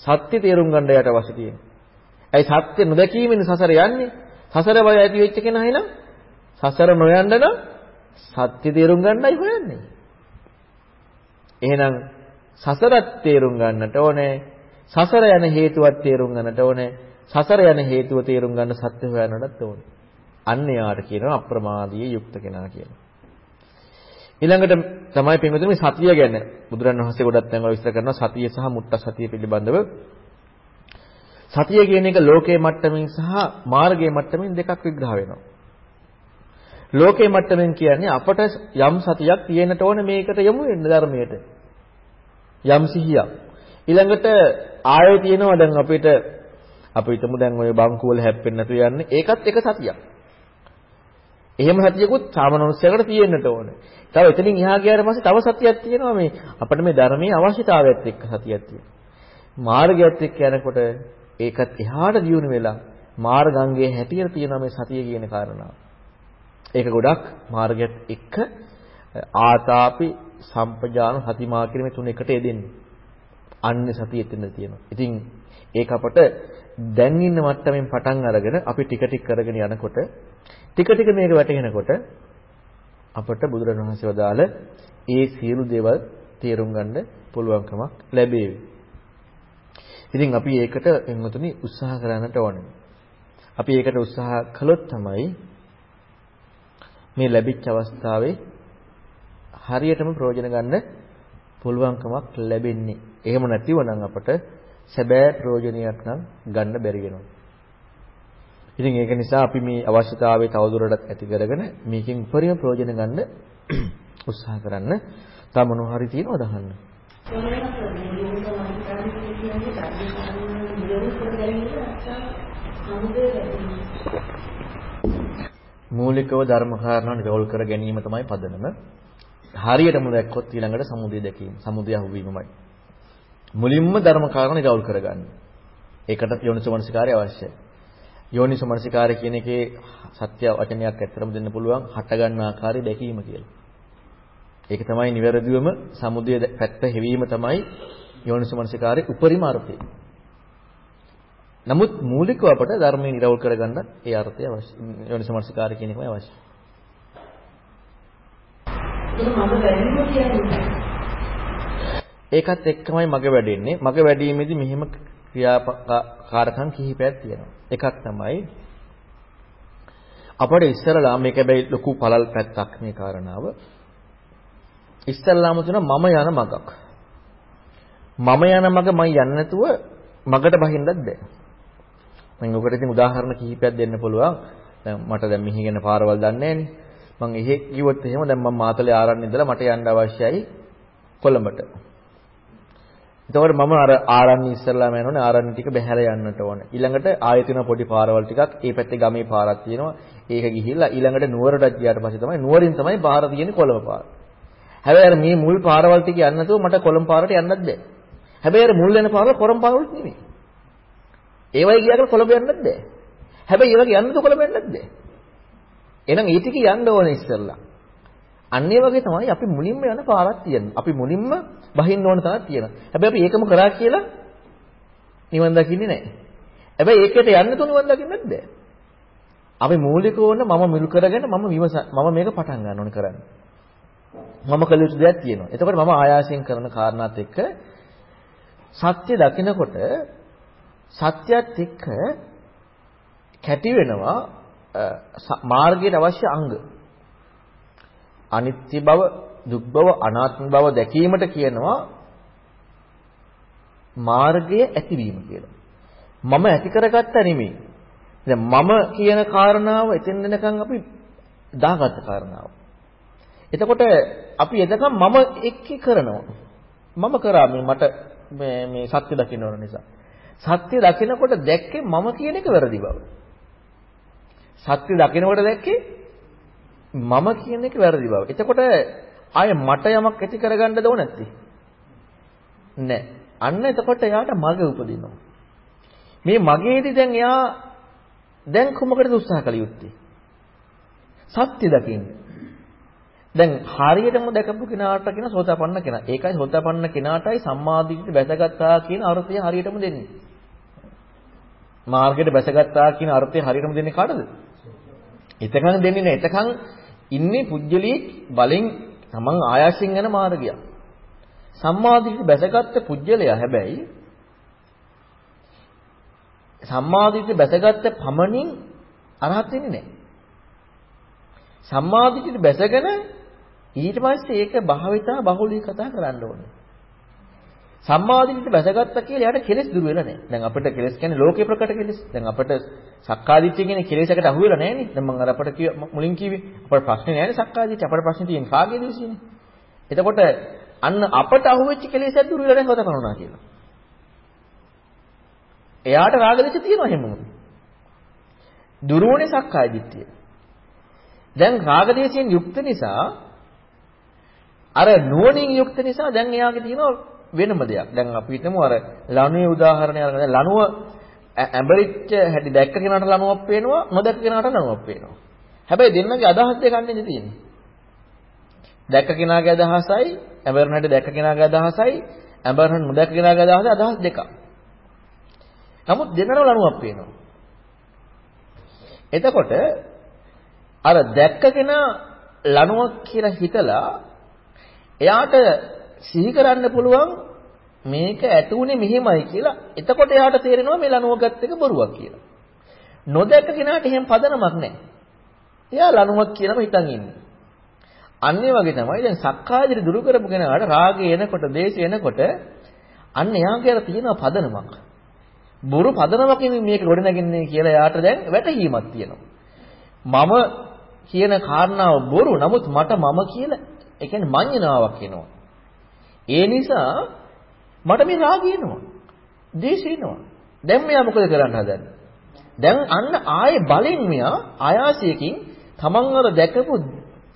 සත්‍ය තේරුම් ගන්න යාට අවශ්‍ය තියෙන්නේ. ඇයි සත්‍ය නොදැකීමෙන් සසර යන්නේ? සසර බය ඇති වෙච්ච කෙනා එනම් සසර නොයන්න නම් සත්‍ය තේරුම් ගන්නයි හොයන්නේ. එහෙනම් සසරත් තේරුම් ගන්නට ඕනේ. සසර යන හේතුවත් තේරුම් ගන්නට ඕනේ. සසර යන හේතුව තේරුම් ගන්න සත්‍ය හොයන්නටත් ඕනේ. අන්න යාට කියනවා අප්‍රමාදීය යුක්ත කෙනා කියලා. ඊළඟට තමයි පින්වතුනි සතිය ගැන බුදුරණවහන්සේ ගොඩක් තැන්වල විස්තර කරනවා සතිය සහ මුට්ට සතිය පිළිබඳව. සතිය කියන එක ලෝකයේ මට්ටමින් සහ මාර්ගයේ මට්ටමින් දෙකක් විග්‍රහ වෙනවා. ලෝකයේ මට්ටමින් කියන්නේ අපට යම් සතියක් තියෙන්නට ඕනේ මේකට යමු වෙන්න ධර්මයට. යම් සිහියක්. ඊළඟට ආයෙ තියෙනවා දැන් අපිට අපි හිතමු දැන් ඔය බංකුවල හැප්පෙන්නේ නැතු යන්නේ ඒකත් එක සතියක්. එහෙම සතියකුත් සාමනෝස්සයකට තියෙන්නට ඕනේ. තව එතනින් එහා ගියාට පස්සේ තව සතියක් තියෙනවා මේ අපිට මේ ධර්මයේ අවශ්‍යතාවයත් එක්ක සතියක් තියෙනවා. මාර්ගයත් එක්ක යනකොට ඒකත් එහාට දියුණු වෙලා මාර්ගංගයේ හැටියට තියෙනවා මේ සතිය කියන කාරණාව. ඒක ගොඩක් මාර්ගයත් එක්ක ආතාපි සම්පජාන සතිමා කියන මේ තුන එකට යෙදෙන්නේ. අන්නේ සතිය එතන තියෙනවා. ඉතින් ඒක අපට දැන් ඉන්න මට්ටමින් පටන් අරගෙන අපි ටික ටික කරගෙන යනකොට ටික ටික මේක වැටහෙනකොට අපට බුදුරණවහන්සේ වදාළ ඒ සියලු දේවල් තේරුම් ගන්න පුළුවන්කමක් ලැබේවි. ඉතින් අපි ඒකට එන්නතුනි උත්සාහ කරන්නට ඕනේ. අපි ඒකට උත්සාහ කළොත් තමයි මේ ලැබිච්ච අවස්ථාවේ හරියටම ප්‍රයෝජන ගන්න පුළුවන්කමක් ලැබෙන්නේ. එහෙම නැතිව නම් අපට සැබෑ ප්‍රයෝජනයක් නම් ගන්න බැරි වෙනවා. ඉතින් ඒක නිසා අපි මේ අවශ්‍යතාවය තවදුරටත් ඇති කරගෙන මේකෙන් උපරිම ප්‍රයෝජන ගන්න උත්සාහ කරන්න. තව මොනවා හරි තියෙනවද අහන්න? මූලිකව ධර්ම කාරණා නිරවුල් කර ගැනීම තමයි පදනම. හරියටම දැක්කොත් ඊළඟට සමුදය දැකීම. සමුදය අහුවීමමයි. මුලින්ම ධර්ම කාරණා නිරවුල් කරගන්න. ඒකට යෝනිසමනසිකාරය අවශ්‍යයි. යෝනිසමනසිකාරය කියන එකේ සත්‍ය වචනයක් ඇත්තටම දෙන්න පුළුවන් හට ගන්න ආකාරය දැකීම කියලා. ඒක තමයි නිවැරදිවම සමුදය පැත්ත හැවීම තමයි යෝනිසමනසිකාරයේ උපරිම අර්ථය. නමුත් මූලිකව අපට ධර්මයේ නිරවුල් කරගන්න ඒ අර්ථය අවශ්‍ය. යෝනිසමනසිකාරය කියන එකමයි අවශ්‍ය. ඒකත් එක්කමයි මග වැඩෙන්නේ. මග වැඩිීමේදී මෙහෙම ක්‍රියාකාරකම් කිහිපයක් තියෙනවා. එකක් තමයි අපිට ඉස්සරලා මේක හැබැයි ලොකු පළල් පැත්තක් මේ කාරණාව. ඉස්සරලාම තුන මම යන මගක්. මම යන මග මම යන්නේ නැතුව මගට බහින්නත් බෑ. මම ඔකට ඉතින් උදාහරණ කිහිපයක් දෙන්න පුළුවන්. දැන් මට දැන් මෙහි ගැන පාරවල් දන්නේ නැහනේ. මම එහෙ කිව්වොත් එහෙම දැන් මම මාතලේ ආරණ්‍ය ඉඳලා මට යන්න අවශ්‍යයි කොළඹට. එතකොට මම අර ආරණ්‍ය ඉස්සරලාම යනෝනේ ආරණ්‍ය ටික බැහැලා යන්නට ඕනේ. ඊළඟට ආයතන පොඩි පාරවල් ටිකක් ඒ පැත්තේ ගමේ පාරක් තියෙනවා. ඒක ගිහිල්ලා ඊළඟට නුවරට ගියාට පස්සේ තමයි නුවරින් තමයි පාර තියෙන්නේ කොළඹ පාර. හැබැයි අර මේ මුල් පාරවල් ටික යන්න නැතුව මට කොළඹ පාරට යන්නත් බෑ. හැබැයි අර මුල් වෙන පාරවල කොළඹ පාරවලුත් නෙමෙයි. ඒවයි ගියාට කොළඹ යන්නත් බෑ. හැබැයි ඒ වගේ යන්නද කොළඹ යන්නත් බෑ. එහෙනම් ඒ ටික යන්න ඕනේ ඉස්සෙල්ලා. අන්න ඒ වගේ තමයි අපි මුලින්ම යන පාරක් තියෙන්නේ. අපි මුලින්ම බහින්න ඕන තරක් තියෙනවා. හැබැයි අපි ඒකම කරා කියලා නිවන් දකින්නේ නැහැ. හැබැයි ඒකට යන්න තුන නිවන් දකින්නත් බෑ. අපි මූලිකව ඕන මම මුල් කරගෙන මම විමස මම මේක පටන් ගන්න ඕනේ කරන්නේ. මම කළ යුතු දෙයක් තියෙනවා. එතකොට මම ආයාසයෙන් කරන කාරණාත් එක්ක සත්‍ය දකිනකොට සත්‍යයත් එක්ක කැටි වෙනවා මාර්ගයට අවශ්‍ය අංග. අනිත්‍ය බව, දුක් බව, අනාත්ම බව දැකීමට කියනවා මාර්ගය ඇතිවීම කියලා. මම ඇති කරගත්ත නෙමෙයි. දැන් මම කියන කාරණාව එතෙන් දෙනකන් අපි දාගත්ත කාරණාව. එතකොට අපි එදකම් මම එක්ක කරනවා. මම කරා මේ මට මේ මේ සත්‍ය දකින්න ඕන නිසා. සත්‍ය දකිනකොට දැක්කේ මම කියන එක වැරදි බව. සත්‍ය දකිනකොට දැක්කේ මම කියන එක වැරදි බව. එතකොට ආයේ මට යමක් ඇති කරගන්නද ඕන නැත්තේ? නෑ. අන්න එතකොට එයාට මග උපදිනවා. මේ මගේදී දැන් එයා දැන් කොමකටද උත්සාහ කළ යුත්තේ? සත්‍ය දකින්න. දැන් හරියටම දැකපු කෙනාට කියන සෝතාපන්න කෙනා. ඒකයි සෝතාපන්න කෙනාටයි සම්මාදිට්ඨිය බැසගත්තා කියන අර්ථය හරියටම දෙන්නේ. මාර්ගයට බැසගත්තා කියන අර්ථය හරියටම දෙන්නේ කාටද? එතකන් දෙන්නේ නැහැ. එතකන් ඉන්නේ පුජ්‍යලී බලෙන් තමන් ආයාසයෙන් යන මාර්ගය. සම්මාදිට්ඨිය බැසගත්ත පුජ්‍යලයා හැබැයි සම්මාදිට්ඨිය බැසගත්ත පමණින් අරහත් වෙන්නේ නැහැ. සම්මාදිට්ඨිය බැසගෙන ඊට පස්සේ ඒක භාවිතා බහුලී කතා කරන්න ඕනේ. සම්මාදිට්ඨිය බැසගත්තා කියලා යාට කෙලෙස් දුර වෙලා නැහැ. දැන් අපිට කෙලෙස් කියන්නේ ලෝකේ ප්‍රකට කෙලෙස්. දැන් අපිට සක්කාදිට්ඨිය කියන්නේ කෙලෙසකට අහු වෙලා නැහැ නේ. දැන් මම අර අපිට කිව්ව මුලින් කිව්වේ අපේ ප්‍රශ්නේ නැහැ නේ සක්කාදිට්ඨිය. අපේ ප්‍රශ්නේ තියෙන්නේ කාගේ දේශිනේ. එතකොට අන්න අපට අහු වෙච්ච කෙලෙසක් දුර වෙලා නැහැ හොත කරනවා කියලා. එයාට රාගදේශ තියෙනවා හැමෝම. දුරුවනේ සක්කාය දිට්ඨිය. දැන් රාගදේශයෙන් යුක්ත නිසා අර නුවණින් යුක්ත නිසා දැන් එයාගේ තියෙනවා වෙනම දෙයක්. දැන් අපි හිතමු අර ලණුවේ උදාහරණය අරගෙන දැන් ලණුව ඇඹරිච්ච හැටි දැක්ක කෙනාට ලණුවක් පේනවා නොදැක්ක කෙනාට ලණුවක් පේනවා. හැබැයි දෙන්නගේ අදහස් දෙක ගන්න තියෙන්නේ. දැක්ක කෙනාගේ අදහසයි ඇඹරන හැටි දැක්ක කෙනාගේ අදහසයි ඇඹරන නොදැක්ක කෙනාගේ අදහසයි අදහස් දෙකක්. නමුත් දෙන්නම ලණුවක් පේනවා. එතකොට අර දැක්ක කෙනා ලණුවක් කියලා හිතලා එයාට සිහි කරන්න පුළුවන් මේක ඇතුනේ මෙහෙමයි කියලා. එතකොට එයාට තේරෙනවා මේ ලණුව ගත්ත එක බොරුවක් කියලා. නොදැක්ක කෙනාට එහෙම පදනමක් නැහැ. එයා ලණුවක් කියලාම හිතන් ඉන්නේ. අන්නේ වගේ තමයි දැන් සක්කායදිරි දුරු කරපු කෙනාට රාගය එනකොට, දේශය එනකොට අන්න එයාගේ අර තියෙන පදනමක්. බොරු පදනමකින් මේක ගොඩනගන්නේ කියලා එයාට දැන් වැටහීමක් තියෙනවා. මම කියන කාරණාව බොරු. නමුත් මට මම කියලා ඒ කියන්නේ මඤ්ඤණාවක් එනවා. ඒ නිසා මට මේ රාගය එනවා. දේශය එනවා. දැන් මෙයා මොකද කරන්න හදන්නේ? දැන් අන්න ආයේ බලෙන් මෙයා ආයාසයකින් තමන් අර දැකපු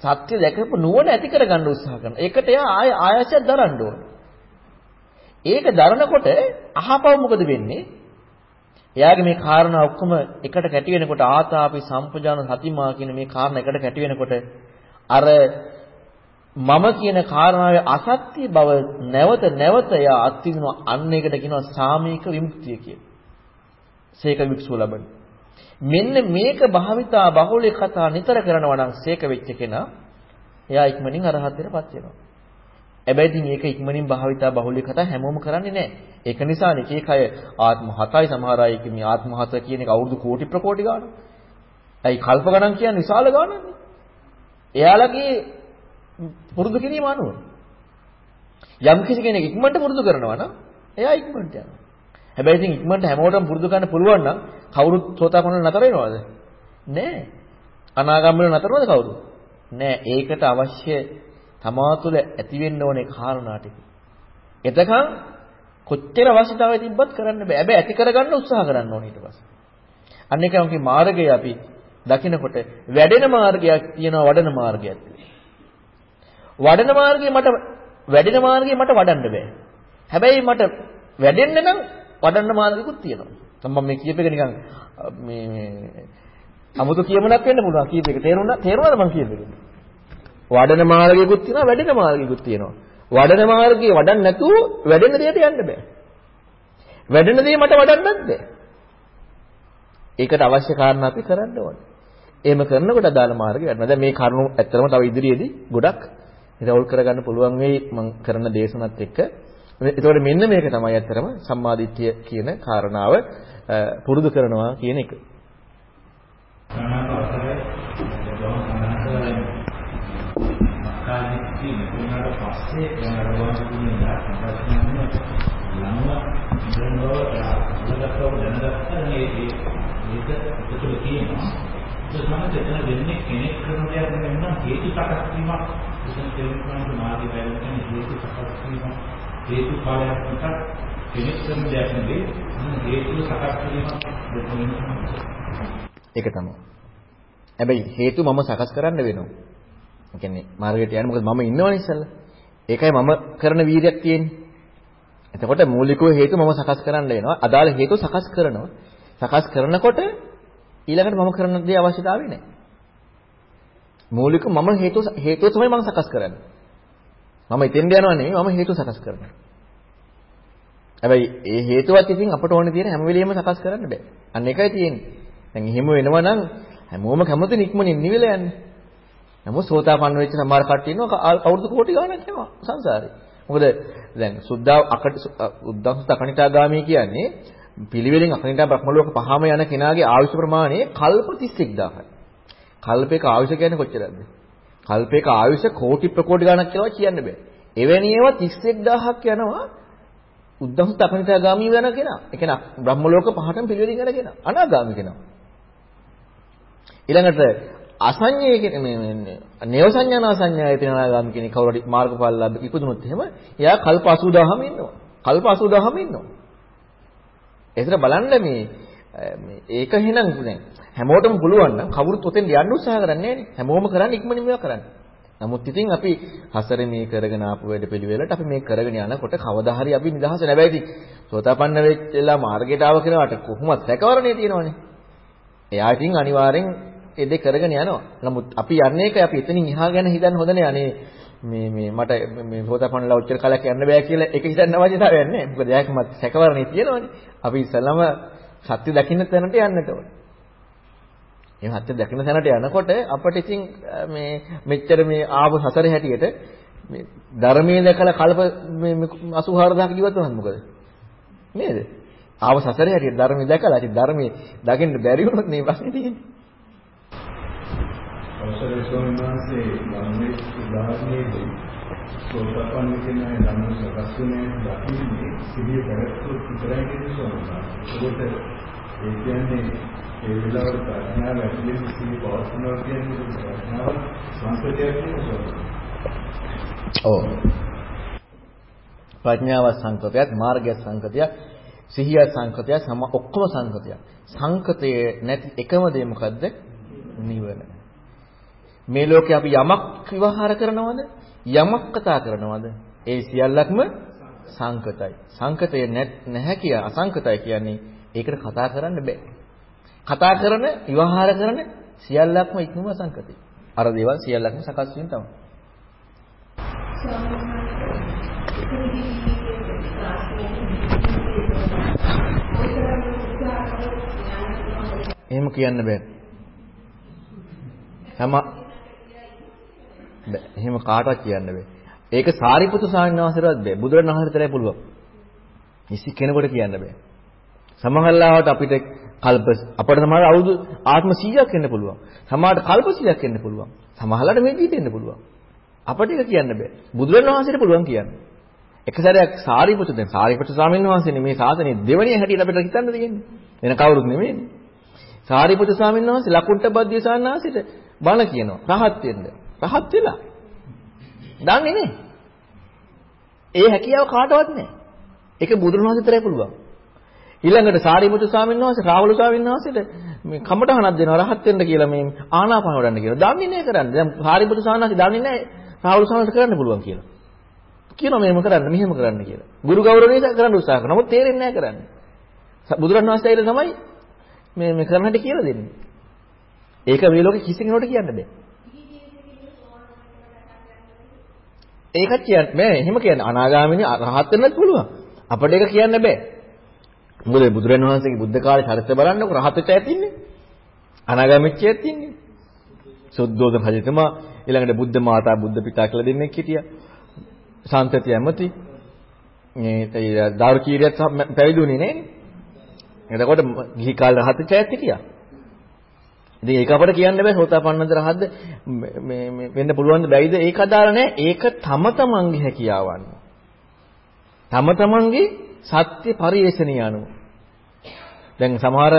සත්‍ය දැකපු නුවණ ඇති කරගන්න උත්සාහ කරනවා. ඒකට එයා ආය ආයාසයක් දරන්න ඕනේ. ඒක දරනකොට අහපව මොකද වෙන්නේ? එයාගේ මේ කාරණා ඔක්කොම එකට කැටි වෙනකොට ආතාපි සම්පජාන සතිමා කියන මේ කාරණා එකට කැටි වෙනකොට අර මම කියන කාරණාවේ අසත්‍ය බව නැවත නැවත එයා අත්විඳින අන්න එකට කියනවා සාමීක විමුක්තිය කියලා. සීක වික්ෂුව ලබන. මෙන්න මේක භාවිතා බහුලී කතා නිතර කරනවා නම් සීක වෙච්ච කෙනා එයා ඉක්මනින් අරහත්ත්වයටපත් වෙනවා. හැබැයි ඉතින් මේක ඉක්මනින් භාවිතා බහුලී කතා හැමෝම කරන්නේ නැහැ. ඒක නිසා නේ කීකය ආත්ම 7යි සමහර අය මේ ආත්ම 7 කියන එක අවුරුදු කෝටි ප්‍රකෝටි ගානක්. ඇයි කල්ප ගණන් කියන්නේ විශාල ගානක්නේ. එයාලගේ පුරුදු කිරීම අනුව යම් කිසි කෙනෙක් ඉක්මනට පුරුදු කරනවා නම් එයා ඉක්මනට යනවා. හැබැයි ඉතින් ඉක්මනට හැමෝටම පුරුදු කරන්න පුළුවන් නම් කවුරුත් සෝතාපන්න නතර වෙනවද? නෑ. අනාගාමී නතර වෙනවද කවුරු? නෑ. ඒකට අවශ්‍ය තමා තුළ ඇති වෙන්න ඕනේ කාරණා ටික. එතකන් කොච්චර අවශ්‍යතාවය තිබ්බත් කරන්න බෑ. හැබැයි ඇති කරගන්න උත්සාහ කරන්න ඕනේ ඊට පස්සේ. අන්න ඒකමකි මාර්ගය අපි දකිනකොට වැඩෙන මාර්ගයක් තියෙනවා වඩන මාර්ගයක් වඩන මාර්ගය මට වැඩෙන මාර්ගය මට වඩන්න බෑ. හැබැයි මට වැඩෙන්න නම් වඩන්න මාර්ගිකුත් තියෙනවා. මම මේ කියප එක නිකන් මේ මේ 아무තු කියමනක් වෙන්න පුළුවන් කීප එක තේරුණා තේරුණාද මම කියප එක? වඩන මාර්ගයකුත් තියෙනවා වැඩෙන මාර්ගයකුත් තියෙනවා. වඩන මාර්ගයේ වඩන්න නැතුව වැඩෙන දෙයට යන්න බෑ. වැඩෙන දේ මට වඩන්නත් බෑ. ඒකට අවශ්‍ය කාරණා අපි කරන්න ඕනේ. එහෙම කරනකොට අදාළ මාර්ගය ගන්නවා. දැන් මේ කරුණු ඇත්තටම තව ඉදිරියේදී ගොඩක් රවුල් කරගන්න පුළුවන් වෙයි මම කරන දේශනත් එක්ක. ඒතකොට මෙන්න මේක තමයි ඇත්තටම සම්මාදිට්ඨිය කියන කාරණාව පුරුදු කරනවා කියන එක. පස්සේ යනවා කියන්නේ ප්‍රශ්නන්නේ ළම ඉඳන්ව ඉඳගත්ව දැනගත්තා මේ මේක ඒකල කියනවා ඒ සමහර එතන වෙන්නේ කෙනෙක් කරන දෙයක් නෙවෙයි නම් හේතු සකස් වීමක් එතන තේරුම් මාර්ගය බැලුවම හේතු සකස් වීම හේතු කාලයක් විතර කෙනෙක් කරන දෙයක් නෙවෙයි හේතු සකස් වීමක් ඒක තමයි හැබැයි හේතු මම සකස් කරන්න වෙනවා ඒ කියන්නේ මාර්ගයට යන්න මොකද මම ඉන්නවනේ ඉස්සල්ලා ඒකයි මම කරන වීර්යයක් තියෙන්නේ. එතකොට මූලිකව හේතු මම සකස් කරන්න වෙනවා. අදාළ හේතු සකස් කරනවා. සකස් කරනකොට ඊළඟට මම කරන දේ අවශ්‍යතාවය නැහැ. මූලික මම හේතු හේතුව තමයි මම සකස් කරන්නේ. මම ඉතින්ද යනවා නෙමෙයි මම හේතු සකස් කරනවා. හැබැයි ඒ හේතුවත් ඉතින් අපට ඕනේ තියෙන හැම වෙලෙම සකස් කරන්න බෑ. අන්න ඒකයි තියෙන්නේ. දැන් එහෙම වෙනවා නම් හැමෝම කැමති නික්මනින් නිවිලා යන්නේ. නමුත් සෝතාපන්න වෙච්ච සමහර කට්ටිය ඉන්නවා අවුරුදු කෝටි ගාණක් යනවා සංසාරේ. මොකද දැන් සුද්ධා අකට උද්දම්ස තකණිතාගාමී කියන්නේ පිළිවෙලින් අකණිතා බ්‍රහ්ම ලෝක පහම යන කෙනාගේ ආයුෂ ප්‍රමාණය කල්ප 31000යි. කල්පයක ආයුෂ කියන්නේ කොච්චරද? කල්පයක ආයුෂ කෝටි ප්‍රකෝටි ගාණක් කියලා කියන්න බෑ. එවැනි ඒවා 31000ක් යනවා උද්දම්ස තකණිතාගාමී වෙන කෙනා. ඒ කියන්නේ බ්‍රහ්ම ලෝක පහටම පිළිවෙලින් යන කෙනා. අනාගාමී කෙනා. ඊළඟට අසඤ්ඤය කියන මේ නේව සංඥානා සංඥායතන අනාගාමි කෙනෙක් කවුරු හරි මාර්ගඵල ලැබ ඉපදුනොත් එහෙම එයා කල්ප 80000ම ඉන්නවා. කල්ප 80000ම ඉන්නවා. ඒතර බලන්න මේ මේ ඒක එහෙනම් දැන් හැමෝටම පුළුවන් නම් කවුරුත් ඔතෙන් යන්න උත්සාහ කරන්නේ නැහැ හැමෝම කරන්නේ ඉක්මනින් මේවා කරන්නේ. නමුත් ඉතින් අපි හසරේ මේ කරගෙන ආපු වැඩ පිළිවෙලට අපි මේ කරගෙන යනකොට කවදා හරි අපි නිදහස නැබැයි ඉතින් සෝතාපන්න වෙච්චලා මාර්ගයට ආව කෙනාට කොහොමද සැකවරණේ තියෙනවනේ. එයා ඉතින් අනිවාර්යෙන් ඒ දෙක කරගෙන යනවා. නමුත් අපි යන්නේ ඒක අපි එතනින් එහා ගැන හිතන්න හොඳ නෑ. අනේ මේ මේ මට මේ හොතපන්ලා උච්චර කලක් යන්න බෑ කියලා ඒක හිතන්න අවශ්‍යතාවයක් නෑ. මොකද එයාකමත් සැකවරණේ තියෙනවනේ. අපි ඉස්සලම සත්‍ය දකින්න තැනට යන්නට ඕනේ. ඒ සත්‍ය දකින්න තැනට යනකොට අපිට ඉතින් මේ මෙච්චර මේ ආව සසර හැටියට මේ ධර්මයේ දැකලා කල්ප මේ 84000ක ජීවත් වුණාද මොකද? නේද? ආව සසර හැටියට ධර්මයේ දැකලා ඉතින් ධර්මයේ දකින්න බැරි වුණොත් මේ ප්‍රශ්නේ තියෙන්නේ. අවසරයි ස්වාමීන් වහන්සේ ධර්මයේ උදාහරණයේදී සෝතපන්න කියන ධර්ම සකස්ුනේ දකින්නේ සිහිය කරත්තු විතරයි කියන ස්වාමීන් වහන්සේ. ඒ කියන්නේ ඒ විලාවට ප්‍රඥාව ඇතුලේ සිහිය පවත්වනවා කියන්නේ ප්‍රඥාව සංකේතයක් නෙවෙයි ඔව්. ප්‍රඥාව සංකතයක් මාර්ගය සංකතයක් සිහිය සංකතයක් සම ඔක්කොම සංකතයක්. සංකතයේ නැති එකම දේ මොකද්ද? නිවන. මේ ලෝකේ අපි යමක් විවහාර කරනවද? යමක් කතා කරනවද? ඒ සියල්ලක්ම සංකතයි. සංකතය නැහැ කිය අසංකතයි කියන්නේ ඒකට කතා කරන්න බෑ. කතා කරන, විවහාර කරන සියල්ලක්ම ඉක්මම සංකතයි. අර දේවල් සියල්ලක්ම සකස් වීම තමයි. එහෙම කියන්න බෑ. හැම බෑ. එහෙම කාටවත් කියන්න බෑ. ඒක සාරිපුත්තු ස්වාමීන් වහන්සේටවත් බෑ. බුදුරණවහන්සේට විතරයි පුළුවන්. කිසි කෙනෙකුට කියන්න බෑ. සමහරවිට අපිට කල්ප අපිට සමහර අවුරුදු ආත්ම 100ක් වෙන්න පුළුවන්. සමහරට කල්ප 100ක් වෙන්න පුළුවන්. සමහරලාට මේ ජීවිතෙ වෙන්න පුළුවන්. අපිට ඒක කියන්න බෑ. බුදුරණවහන්සේට පුළුවන් කියන්න. එක සැරයක් සාරිපුත්‍ර දැන් සාරිපුත්‍ර ස්වාමීන් වහන්සේනේ මේ ශාසනයේ දෙවණිය හැටියට අපිට හිතන්න තියෙන්නේ. වෙන කවුරුත් නෙමෙයිනේ. සාරිපුත්‍ර ස්වාමීන් වහන්සේ ලකුණ්ඨ බද්දිය සාන්නාසිට බණ කියනවා. රහත් වෙන්න. රහත් වෙලා. දන්නේ නේ. ඒ හැකියාව කාටවත් නැහැ. ඒක බුදුන් වහන්සේ විතරයි පුළුවන්. ඊළඟට සාරිපුත්‍ර ස්වාමීන් වහන්සේ රාහුල ස්වාමීන් වහන්සේට මේ කමටහනක් දෙනවා රහත් වෙන්න කියලා මේ ආනාපාන වඩන්න කියලා. දන්නේ නැහැ කරන්නේ. දැන් සාරිපුත්‍ර ස්වාමීන් වහන්සේ දන්නේ නැහැ රාහුල ස්වාමීන්ට කරන්න පුළුවන් කියලා. කියනවා මෙහෙම කරන්න මෙහෙම කරන්න කියලා. ගුරු ගෞරවණීය කරන්න උත්සාහ කරනවා. නමුත් තේරෙන්නේ නැහැ කරන්නේ. බුදුරණවහන්සේට තමයි මේ මේ කරන්න හැටි කියලා දෙන්නේ. ඒක මේ ලෝකේ කිසි කෙනෙකුට කියන්න බෑ. ඒකත් කියන්නේ මේ එහෙම කියන්නේ අනාගාමිනී රහත් වෙන්නත් පුළුවන්. අපිට ඒක කියන්න බෑ. මොකද බුදුරන් වහන්සේගේ බුද්ධ කාලේ චරිත බලන්නකො රහත් වෙච්ච ඇත් ඉන්නේ. අනාගාමීච්ච ඇත් ඉන්නේ. සුද්ධෝදන රජතුමා ඊළඟට බුද්ධ මාතා බුද්ධ පිතා කියලා දෙන්නෙක් හිටියා. සාන්තති ඇමති මේ දාරුකීරියත් පැවිදුනේ නෑනේ. එතකොට ගිහි කාලේ රහත් වෙච්ච ඇත් හිටියා. ඉතින් ඒක අපිට කියන්න බෑ සෝතාපන්නද රහත්ද මේ මේ වෙන්න පුළුවන්ද බැයිද ඒක අදාළ නැහැ. ඒක තම තමන්ගේ හැකියාවන්. තම තමන්ගේ සත්‍ය පරිේශණිය අනුව. දැන් සමහර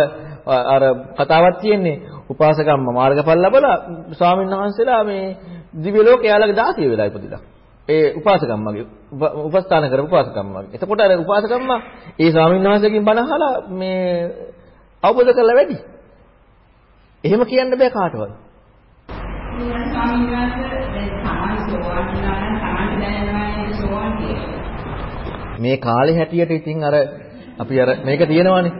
අර කතාවක් තියෙන්නේ උපාසකම්ම මාර්ගඵල ලැබලා ස්වාමීන් වහන්සේලා මේ දිව්‍ය ලෝකේ යාළගේ 16 වෙලා ඉපදිලා. ඒ උපාසකම්මගේ උපස්ථාන කරපු උපාසකම්මගේ. එතකොට අර උපාසකම්ම ඒ ස්වාමීන් වහන්සේගෙන් බණ අහලා මේ අවබෝධ කරලා වැඩි. එහෙම කියන්න බෑ කාටවත්. මේ කියලා. මේ කාලේ හැටියට ඉතින් අර අපි අර මේක තියෙනවානේ.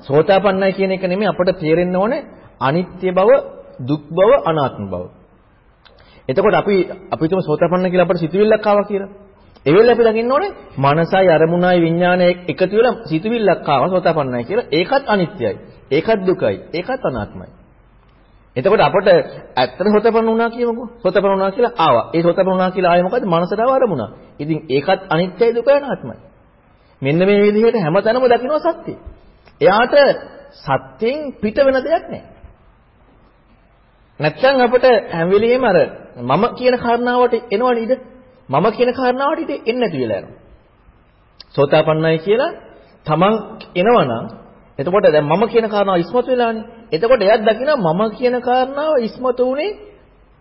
සෝතාපන්නයි කියන එක නෙමෙයි අපිට තේරෙන්න ඕනේ අනිත්‍ය බව, දුක් බව, අනාත්ම බව. එතකොට අපි අපි තුම සෝතාපන්න කියලා අපිට සිතුවිල්ලක් ආවා කියලා. ඒ වෙලාවේ අපි දකින්න ඕනේ මනසයි අරමුණයි විඥානයයි එකතු වෙලා සිතුවිල්ලක් ආවා සෝතාපන්නයි කියලා. ඒකත් අනිත්‍යයි. ඒකත් දුකයි. ඒකත් අනාත්මයි. එතකොට අපට ඇත්තට සෝතපන්න වුණා කියමුකෝ. සෝතපන්න වුණා කියලා ආවා. ඒ සෝතපන්න වුණා කියලා ආයේ මොකද? මනසට ආවරමුණා. ඉතින් ඒකත් අනිත්‍යයි දුකයි අනාත්මයි. මෙන්න මේ විදිහට හැමතැනම දකින්න සත්‍යය. එයාට සත්‍යයෙන් පිට වෙන දෙයක් නැහැ. නැත්තම් අපිට හැම වෙලෙම අර මම කියන කාරණාවට එනවනේ ඉද මම කියන කාරණාවට ඉත එන්නේ නැති වෙලා යනවා. සෝතාපන්නයි කියලා තමන් එනවනම් එතකොට දැන් මම කියන කාරණාව ඉස්මතු වෙලානේ. එතකොට එයාත් දකිනවා මම කියන කාරණාව ඉස්මතු වුනේ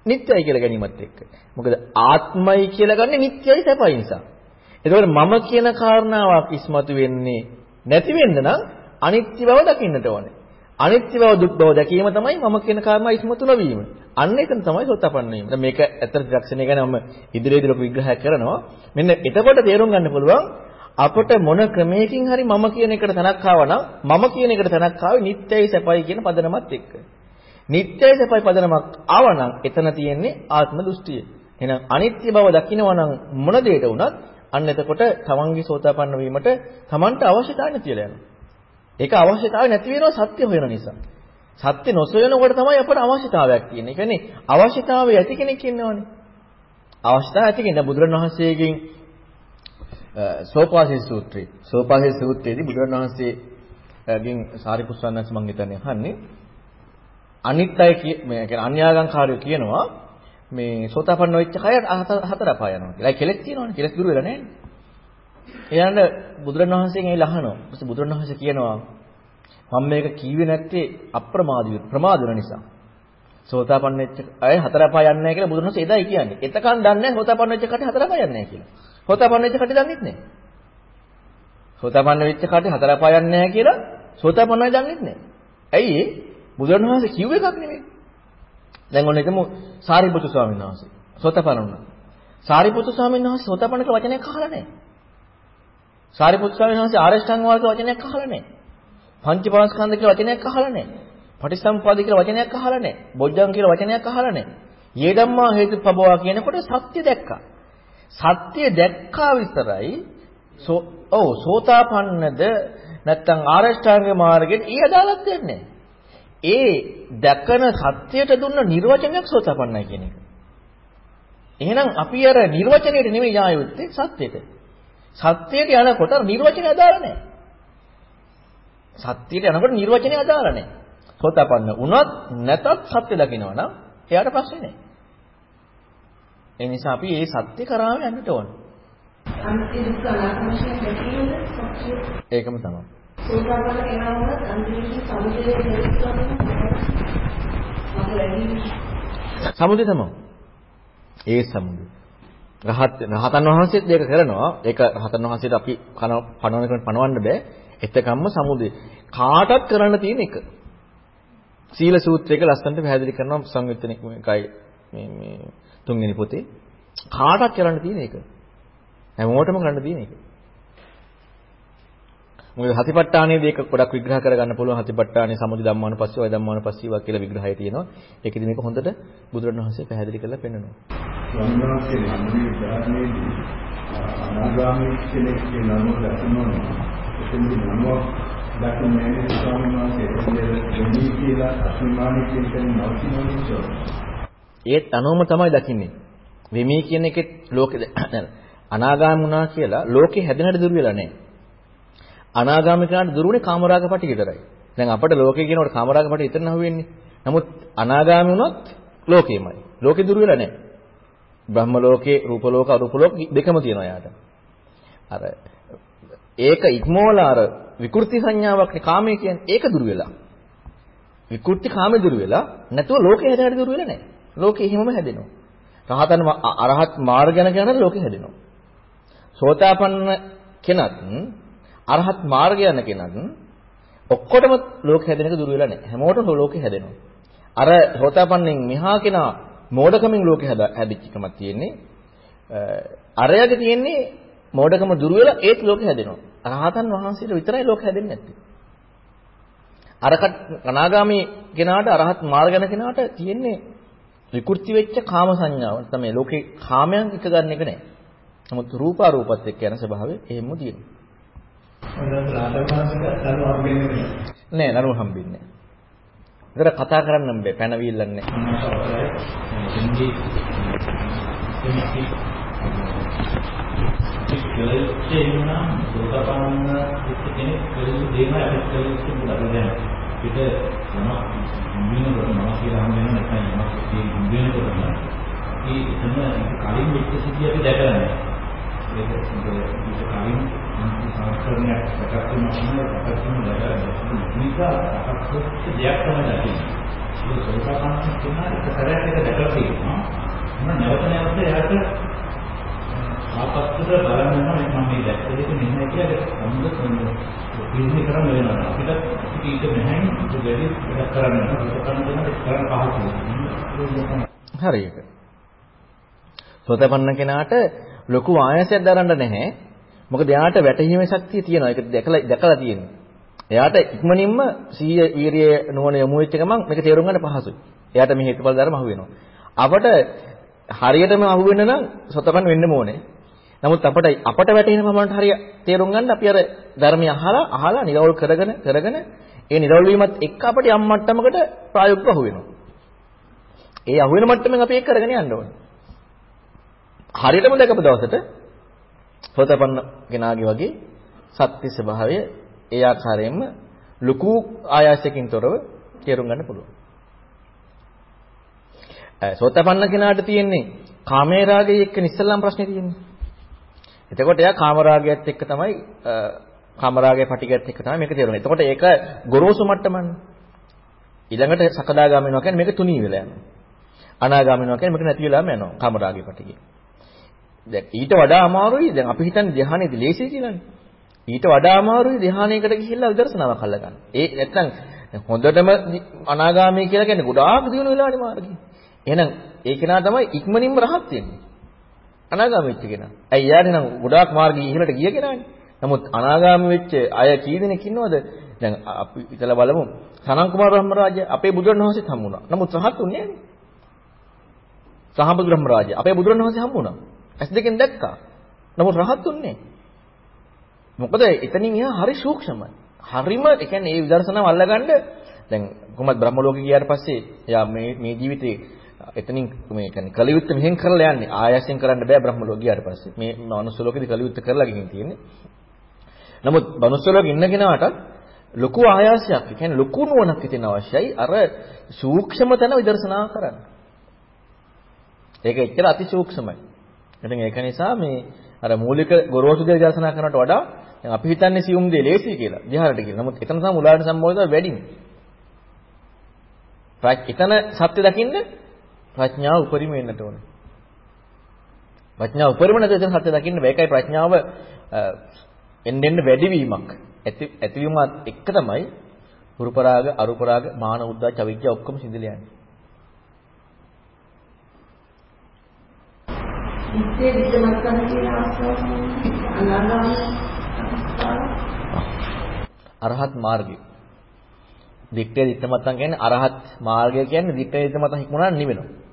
නිත්‍යයි කියලා ගැනීමත් එක්ක. මොකද ආත්මයි කියලා ගන්නේ නිත්‍යයි සැපයි නිසා. එතකොට මම කියන කාරණාවක් ඉස්මතු වෙන්නේ නැති වෙන්න නම් අනිත්‍ය බව දකින්නට ඕනේ. අනිත්‍ය බව දුක් බව දැකීම තමයි මම කියන කාරණා ඉස්මතු නොවීම. අන්න එතන තමයි සෝතපන්න වීම. මේක ඇත්තට ත්‍රිලක්ෂණය ගැන මම ඉදිරියේදී ලොකු විග්‍රහයක් කරනවා. මෙන්න එතකොට තේරුම් ගන්න පුළුවන් අපට මොන ක්‍රමයකින් හරි මම කියන එකට තනක් ආවනම් මම කියන එකට තනක් ආවේ නිත්‍යයි සැපයි කියන පදනමත් එක්ක. නිත්‍යයි සැපයි පදනමක් ආවනම් එතන තියෙන්නේ ආත්ම දෘෂ්ටිය. එහෙනම් අනිත්‍ය බව දකින්නවනම් මොන දෙයක වුණත් අන්න එතකොට තමන්ගේ සෝතාපන්න වීමට තමන්ට අවශ්‍යතාවය නැතිලා යනවා. ඒක අවශ්‍යතාවය නැති වෙනවා සත්‍ය හොයන නිසා. සත්‍ය නොසොයනකොට තමයි අපට අවශ්‍යතාවයක් තියෙන්නේ. ඒ කියන්නේ අවශ්‍යතාවය ඇති කෙනෙක් ඉන්නවනේ. අවශ්‍යතාවය ඇති කෙනා බුදුරණවහන්සේගෙන් සෝපාසී සූත්‍රය. සෝපාසී සූත්‍රයේදී බුදුරණවහන්සේගෙන් සාරිපුත්සන්නස් මං හිතන්නේ අහන්නේ අනිත්‍යය කිය මේ කියන්නේ අන්‍යාගම්කාරයෝ කියනවා මේ සෝතාපන්න වෙච්ච කය හතර අපාය යනවා කියලා. ඒ කෙලෙස් තියෙනවනේ. කෙලෙස් දුර වෙලා නැහැ. එයාට බුදුරණවහන්සේගෙන් ඒ ලහනවා. ඊපස්සේ බුදුරණවහන්සේ කියනවා මම මේක කීවේ නැත්තේ අප්‍රමාදී ප්‍රමාද වෙන නිසා. සෝතාපන්න වෙච්ච අය හතර අපාය යන්නේ නැහැ කියලා බුදුරණවහන්සේ එදායි කියන්නේ. එතකන් දන්නේ නැහැ සෝතාපන්න වෙච්ච කට හතර අපාය යන්නේ නැහැ කියලා. සෝතාපන්න වෙච්ච කට දන්නෙත් නැහැ. සෝතාපන්න වෙච්ච කට හතර අපාය යන්නේ නැහැ කියලා සෝතාපන්නයි දන්නෙත් නැහැ. ඇයි ඒ? බුදුරණවහන්සේ කිව්ව එකක් නෙමෙයි. දැන් ඔන්න හිතමු සාරිපුත්තු ස්වාමීන් වහන්සේ සෝතාපන්න වුණා. සාරිපුත්තු ස්වාමීන් වහන්සේ සෝතාපන්න කියලා වචනයක් අහලා නැහැ. සාරිපුත්තු ස්වාමීන් වහන්සේ ආරෂ්ඨාංග මාර්ග වචනයක් අහලා නැහැ. පංචපාස්කන්ධ කියලා වචනයක් අහලා නැහැ. පටිසම්පාද කියලා වචනයක් අහලා නැහැ. බොජ්ජං කියලා වචනයක් අහලා නැහැ. යේ ධම්මා හේතුපබවා කියනකොට සත්‍ය දැක්කා. සත්‍ය දැක්කා විතරයි ඔව් සෝතාපන්නද නැත්නම් ආරෂ්ඨාංග මාර්ගෙට ඊ අදාළත්වයක් නැහැ. ඒ දැකන සත්‍යයට දුන්න නිර්වචනයක් සෝතාපන්නයි කියන එක. එහෙනම් අපි අර නිර්වචනයට නෙමෙයි යායුත්තේ සත්‍යයට. සත්‍යයට යනකොට නිර්වචනය අදාළ නැහැ. සත්‍යයට යනකොට නිර්වචනය අදාළ නැහැ. සෝතාපන්න වුණත් නැතත් සත්‍ය දකිනවා නම් එයාට ප්‍රශ්නේ නැහැ. ඒ නිසා අපි මේ සත්‍ය කරාම යන්නට ඕන. අන්තිම දුක්ඛ අනාත්ම වශයෙන් දැකීමද සත්‍ය ඒකම තමයි. සෝතාපන්න කෙනා වුණත් අන්තිමට සමුදය දෙවිස්වන්නේ මම වැඩි සමුදය තමයි. ඒ සමුදය. රහත් රහතන් වහන්සේත් ඒක කරනවා. ඒක රහතන් වහන්සේට අපි කන පණවන කෙනෙක් පණවන්න බෑ. එතකම්ම සමුදය. කාටත් කරන්න තියෙන එක. සීල සූත්‍රයක ලස්සනට පැහැදිලි කරනවා සංයුත්තනික එකයි මේ මේ තුන්වෙනි පොතේ. කාටත් කරන්න තියෙන එක. හැමෝටම කරන්න තියෙන එක. මොකද හතිපට්ඨානයේදී ඒක ගොඩක් විග්‍රහ කරගන්න පුළුවන් හතිපට්ඨානයේ සමුදි ධම්මානුපස්සී වය ධම්මානුපස්සීවා කියලා විග්‍රහය තියෙනවා. ඒකෙදි මේක හොඳට බුදුරණවහන්සේ පැහැදිලි කරලා පෙන්නනවා. ස්වාමීන් වහන්සේ නම් ධර්මයේදී අනාගාමී කෙනෙක් කියන නම දක්වනවා. එතනදී නම දක්වන්නේ ස්වාමීන් වහන්සේ එතනදී කියලා අසුමානී කියන කෙනෙක් නවතිනවා ඒත් අනෝම තමයි දකින්නේ. වෙමී කියන එකෙත් ලෝකෙ අනාගාමී වුණා කියලා ලෝකෙ හැදෙන හැටි දුර වෙලා නැහැ. අනාගාමී කෙනාට දුරුනේ කාමරාග පටි විතරයි. දැන් අපිට ලෝකේ කියනකොට කාමරාග පටි විතරන අහුවෙන්නේ. නමුත් අනාගාමී වුණොත් ලෝකෙමයි. ලෝකෙ දුර වෙලා නැහැ. බ්‍රහ්ම ලෝකේ, රූප ලෝක, අරූප ලෝක දෙකම තියෙනවා යාට. අර ඒක ඉක්මෝලා අර විකෘති සංඥාවක් නේ කාමයේ කියන්නේ. ඒක දුර වෙලා. විකෘති කාමයේ දුර වෙලා නැතුව ලෝකේ හැදෙන්න දුර වෙලා නැහැ. ලෝකේ හිමම හැදෙනවා. රහතන් අරහත් මාර්ග යන කෙනාට ලෝකේ හැදෙනවා. සෝතාපන්න කෙනත් අරහත් මාර්ගය යන කෙනත් ඔක්කොටම ලෝකෙ හැදෙන එක දුර වෙලා නැහැ. හැමෝටම ලෝකෙ හැදෙනවා. අර සෝතාපන්නෙන් මෙහා කෙනා මෝඩකමින් ලෝකෙ හැදිච්ච එකමක් තියෙන්නේ. අරයගේ තියෙන්නේ මෝඩකම දුර වෙලා ඒත් ලෝකෙ හැදෙනවා. රහතන් වහන්සේට විතරයි ලෝකෙ හැදෙන්නේ නැත්තේ. අරකට අනාගාමී කෙනාට අරහත් මාර්ග යන කෙනාට තියෙන්නේ විකෘති වෙච්ච කාම සංඥාව. තමයි ලෝකේ කාමයන් එක ගන්න එක නෑ. නමුත් රූපාරූපත් එක්ක යන ස්වභාවය එහෙම තියෙනවා. නෑ නරු හම්බෙන්නේ නෑ. ඒතර කතා කරන්න බෑ පැනවිල්ලක් නෑ. කෙලෙස්සේ ඉන්නා සෝතපන්න කෙනෙක් කෙලෙස් දෙන අපිට කෙලෙස් බුදුරජාණන් දැන් පිට යම හම්බෙනකොට මම කියලා හම්බ වෙන නැත්නම් යමක් ඒ හම්බෙනකොට ඒ එතන කලින් මෙච්ච සිද්ධිය අපි දැකලා නැහැ ඒක ඒක කලින් සංස්කරණයක් සකස් වෙන මොනවා සකස් වෙන දැකලා නිසා සකස් දෙයක් තමයි දැකන්නේ ඒ සෝතපන්න කෙනා එක සැරයක් එක දැකලා තියෙනවා මොන නැවත නැවත එයාට ආපස්සට බලන්න මම මේ දැක්ක දෙක මෙහෙම කියලා සම්මුද පිළිසි කරන්න වෙනවා. අපිට ඊට මෙහෙම දෙවි වැඩ කරන්න කරන්න දෙන්න කරන්න පහසුයි හරියට. සෝතපන්න කෙනාට ලොකු ආයසයක් දරන්න නැහැ. මොකද එයාට වැටහීමේ ශක්තිය තියෙනවා. ඒක දැකලා දැකලා තියෙනවා. එයාට ඉක්මනින්ම සීය වීරිය නුවණ යොමු වෙච්ච ගමන් මේක තේරුම් ගන්න පහසුයි. එයාට මේ හේතුඵල ධර්ම අහු වෙනවා අපට හරියටම අහු වෙන්න නම් සෝතපන්න වෙන්න ඕනේ. නමුත් අපට අපට වැටෙන ප්‍රමාණයට හරිය තේරුම් ගන්න අපි අර ධර්මය අහලා අහලා නිරවුල් කරගෙන කරගෙන ඒ නිරවුල් වීමත් එක්ක අපිට යම් මට්ටමකට ප්‍රායෝගිකව අහු වෙනවා. ඒ අහු වෙන මට්ටමෙන් අපි ඒක කරගෙන යන්න ඕනේ. හරියටම දැකපු දවසට සෝතපන්න කෙනාගේ වගේ සත්‍ය ස්වභාවය ඒ ආකාරයෙන්ම ලুকু ආයාසයෙන් තොරව තේරුම් ගන්න පුළුවන්. සෝතපන්න කෙනාට තියෙන්නේ කාමයේ රාගයේ එක්ක ඉස්සල්ලාම් ප්‍රශ්නේ තියෙන්නේ. එතකොට එයා කාමරාගයත් එක්ක තමයි කාමරාගයේ පටිගයත් එක්ක තමයි මේක තේරුනේ. එතකොට ඒක ගොරෝසු මට්ටමන්නේ. ඊළඟට සකදාගාම වෙනවා කියන්නේ මේක තුනී වෙලා යනවා. අනාගාම වෙනවා කියන්නේ මේක නැති වෙලාම යනවා කාමරාගයේ පටිගය. දැන් ඊට වඩා අමාරුයි දැන් අපි හිතන්නේ ධ්‍යානෙදී ලේසි කියලානේ. ඊට වඩා අමාරුයි ධ්‍යානයකට ගිහිල්ලා විදර්ශනාවක් අල්ලගන්න. ඒ නැත්තම් හොඳටම අනාගාමී කියලා කියන්නේ ගොඩාක් දිනු වෙලානේ මාර්ගය. එහෙනම් ඒ කෙනා තමයි ඉක්මනින්ම රහත් වෙන්නේ. අනාගාමී වෙච්ච කෙනා. ඇයි යානේ නම් ගොඩාක් මාර්ගයේ ඉහළට ගිය කෙනානේ. නමුත් අනාගාමී වෙච්ච අය කී දෙනෙක් ඉන්නවද? දැන් අපි ඉතලා බලමු. සනන් කුමාර බ්‍රහ්මරාජ අපේ බුදුරණවහන්සේත් හම්බුණා. නමුත් රහත් උන්නේ නැහැ. සහබුදු බ්‍රහ්මරාජ අපේ බුදුරණවහන්සේ හම්බුණා. ඇස් දෙකෙන් දැක්කා. නමුත් රහත් උන්නේ මොකද එතනින් එහා හරි සූක්ෂමයි. හරිම ඒ කියන්නේ මේ විදර්ශනාව අල්ලගන්න දැන් කොහොමද බ්‍රහ්ම ලෝකෙ ගියාට පස්සේ එයා මේ මේ ජීවිතේ එතනින් මේ කියන්නේ කලියුත්ත මෙහෙන් කරලා යන්නේ. ආයසෙන් කරන්න බෑ බ්‍රහ්ම ලෝක ගියාට පස්සේ. මේ මනුස්ස ලෝකෙදි කලියුත්ත කරලා ගිහින් තියෙන්නේ. නමුත් මනුස්ස ලෝකෙ ඉන්න කෙනාට ලොකු ආයාසයක් ඒ කියන්නේ ලොකු නුවණක් හිතෙන අවශ්‍යයි. අර සූක්ෂම තැන විදර්ශනා කරන්න. ඒක එච්චර අති සූක්ෂමයි. ඉතින් ඒක නිසා මේ අර මූලික ගොරෝසු දේ දර්ශනා කරනවට වඩා දැන් අපි හිතන්නේ සියුම් දේ ලේසි කියලා, ධ්‍යානට කියලා. නමුත් එතන තමයි මුලාට සම්බෝධය වැඩිම. එතන සත්‍ය දකින්න ප්‍රඥාව උපරිම වෙන්නට ඕනේ. ප්‍රඥාව උපරිම නැත්නම් එතන සත්‍ය දකින්න බෑ. ඒකයි ප්‍රඥාව එන්න එන්න වැඩිවීමක්. ඇති ඇතිවීමත් එක්ක තමයි රූපරාග, අරූපරාග, මාන උද්දා, චවිජ්ජ ඔක්කොම සිඳලා යන්නේ. ඉත්තේ විදමත්තන් කියන අවස්ථාව අනාගාමී අරහත් මාර්ගය. දික්ඨේ දිට්ඨමත්තන් කියන්නේ අරහත් මාර්ගය කියන්නේ දික්ඨේ දිට්ඨමත්තන් හික්මුණා නිවෙනවා.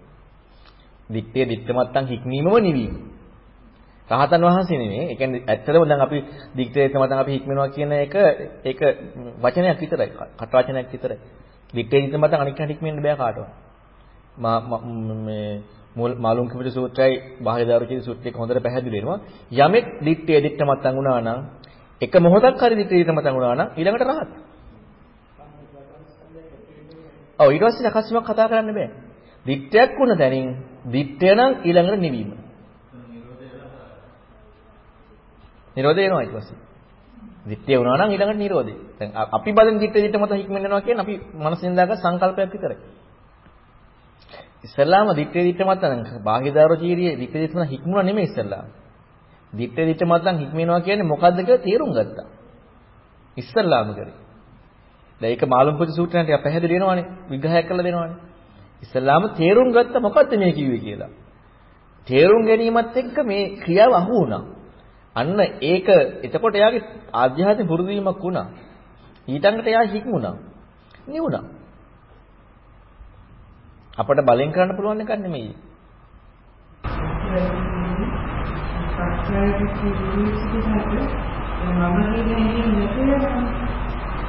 දික්ඨේ දිට්ඨමත්තන් හික්මීමම නිවීම. රහතන් වහන්සේ නෙමෙයි. ඒ කියන්නේ ඇත්තටම දැන් අපි දික්ඨේ දිට්ඨමත්තන් අපි හික්මනවා කියන එක ඒක වචනයක් විතරයි. කට වචනයක් විතරයි. දික්ඨේ දිට්ඨමත්තන් අනික් කෙනෙක් හික්මෙන්න බෑ කාටවත්. මා මේ මාළුම් කිවිද සූත්‍රයයි බාහිරදාරුචි සූත්‍රයක හොඳට පැහැදිලි වෙනවා. යමෙක් දිත්තේ දිත්ත මතන් වුණා නම් එක මොහොතක් හරි දිත්තේ දිත්ත මතන් වුණා නම් ඊළඟට රහත්. ඔව් ඊට පස්සේ සකස්වීමක් කතා කරන්න බෑ. දිත්තයක් වුණ තැනින් දිත්තය නම් ඊළඟට නිවීම. නිරෝධය එනවා ඊට පස්සේ. දිත්තේ වුණා නම් ඊළඟට නිරෝධය. දැන් අපි බලන දිත්තේ දිත්ත මත හික්මෙන්නවා කියන්නේ අපි මනසින් දාගත් සංකල්පයක් විතරයි. ඉස්සල්ලාම දිත්තේ දිත්ත මතන් බාහිදාරෝ චීරියේ දිත්තේ දිත්ත මතන් හික්මුණා නෙමෙයි ඉස්සල්ලාම. දිත්තේ දිත්ත මතන් හික්මිනවා කියන්නේ මොකද්ද කියලා තේරුම් ගත්තා. ඉස්සල්ලාම කරේ. දැන් ඒක මාළුම් පුදු සූත්‍රයෙන් ටික පැහැදිලි වෙනවානේ විග්‍රහයක් කරලා දෙනවානේ. ඉස්සල්ලාම තේරුම් ගත්ත මොකද්ද මේ කිව්වේ කියලා. තේරුම් ගැනීමත් එක්ක මේ ක්‍රියාව අහු වුණා. අන්න ඒක එතකොට එයාගේ ආධ්‍යාත්මික පුරුදු වීමක් වුණා. ඊටඟට එයා හික්මුණා. නිවුණා. අපට බලෙන් කරන්න පුළුවන් එකක් නෙමෙයි. මම කියන්නේ මෙතන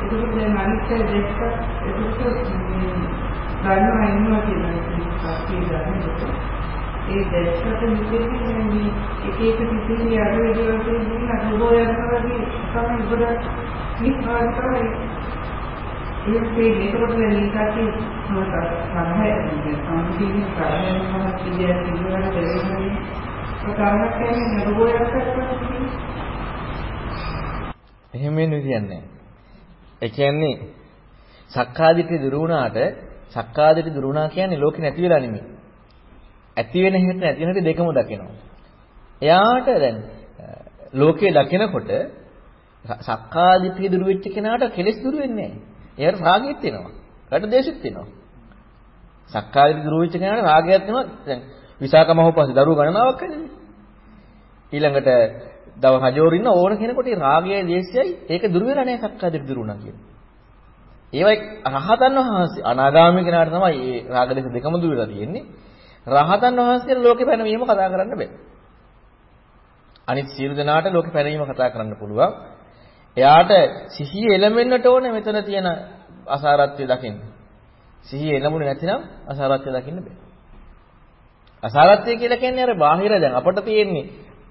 ඒක දැන් අනිත් දෙක ඒක ගන්නවා ඉන්නවා කියලා කියනවා. ඒ දැක්කට නිදෙන්නේ මේ එක එක පිටින් යාර වේදවල තියෙන අනුභවයක් වගේ තමයි උඩ නිපාත කරන්නේ. ඒක ඒකට නිකාති මත සමහර සම්පූර්ණ කරගෙන මම කියේ සිදුවන දෙයක් ප්‍රකාරයක් කියන්නේ අනුභවයක් කරන්නේ. එහෙම වෙන විදියක් නැහැ. ඒ කියන්නේ සක්කාදිට්ඨිය දුරු වුණාට සක්කාදිට්ඨිය දුරු වුණා කියන්නේ ලෝකේ නැති වෙලා නෙමෙයි. ඇති වෙන හැට නැති වෙන හැට දෙකම දකිනවා. එයාට දැන් ලෝකේ දකිනකොට සක්කාදිට්ඨිය දුරු වෙච්ච කෙනාට කෙලෙස් දුරු වෙන්නේ නැහැ. එයාට රාගයත් එනවා. රට දේශෙත් එනවා. සක්කාදිට්ඨිය දුරු වෙච්ච කෙනාට රාගයත් එනවා. දැන් විසාක මහෝපස්සේ දරුවෝ ගණනාවක් හදන්නේ. ඊළඟට දව හජෝර ඉන්න ඕන කෙනෙකුට රාගයයි දේශයයි ඒක දුරු වෙලා නැහැ සක්කාදිට්ඨිය දුරු වුණා කියන්නේ. ඒවයි රහතන් වහන්සේ අනාගාමී කෙනාට තමයි මේ රාග දේශ දෙකම දුරු වෙලා තියෙන්නේ. රහතන් වහන්සේට ලෝකේ පැනවීම කතා කරන්න බෑ. අනිත් සියලු දෙනාට ලෝකේ පැනවීම කතා කරන්න පුළුවන්. එයාට සිහිය එළමෙන්නට ඕනේ මෙතන තියෙන අසාරත්වය දකින්න. සිහිය එළමුනේ නැතිනම් අසාරත්වය දකින්න බෑ. අසාරත්වය කියලා කියන්නේ අර බාහිර දැන් අපට තියෙන්නේ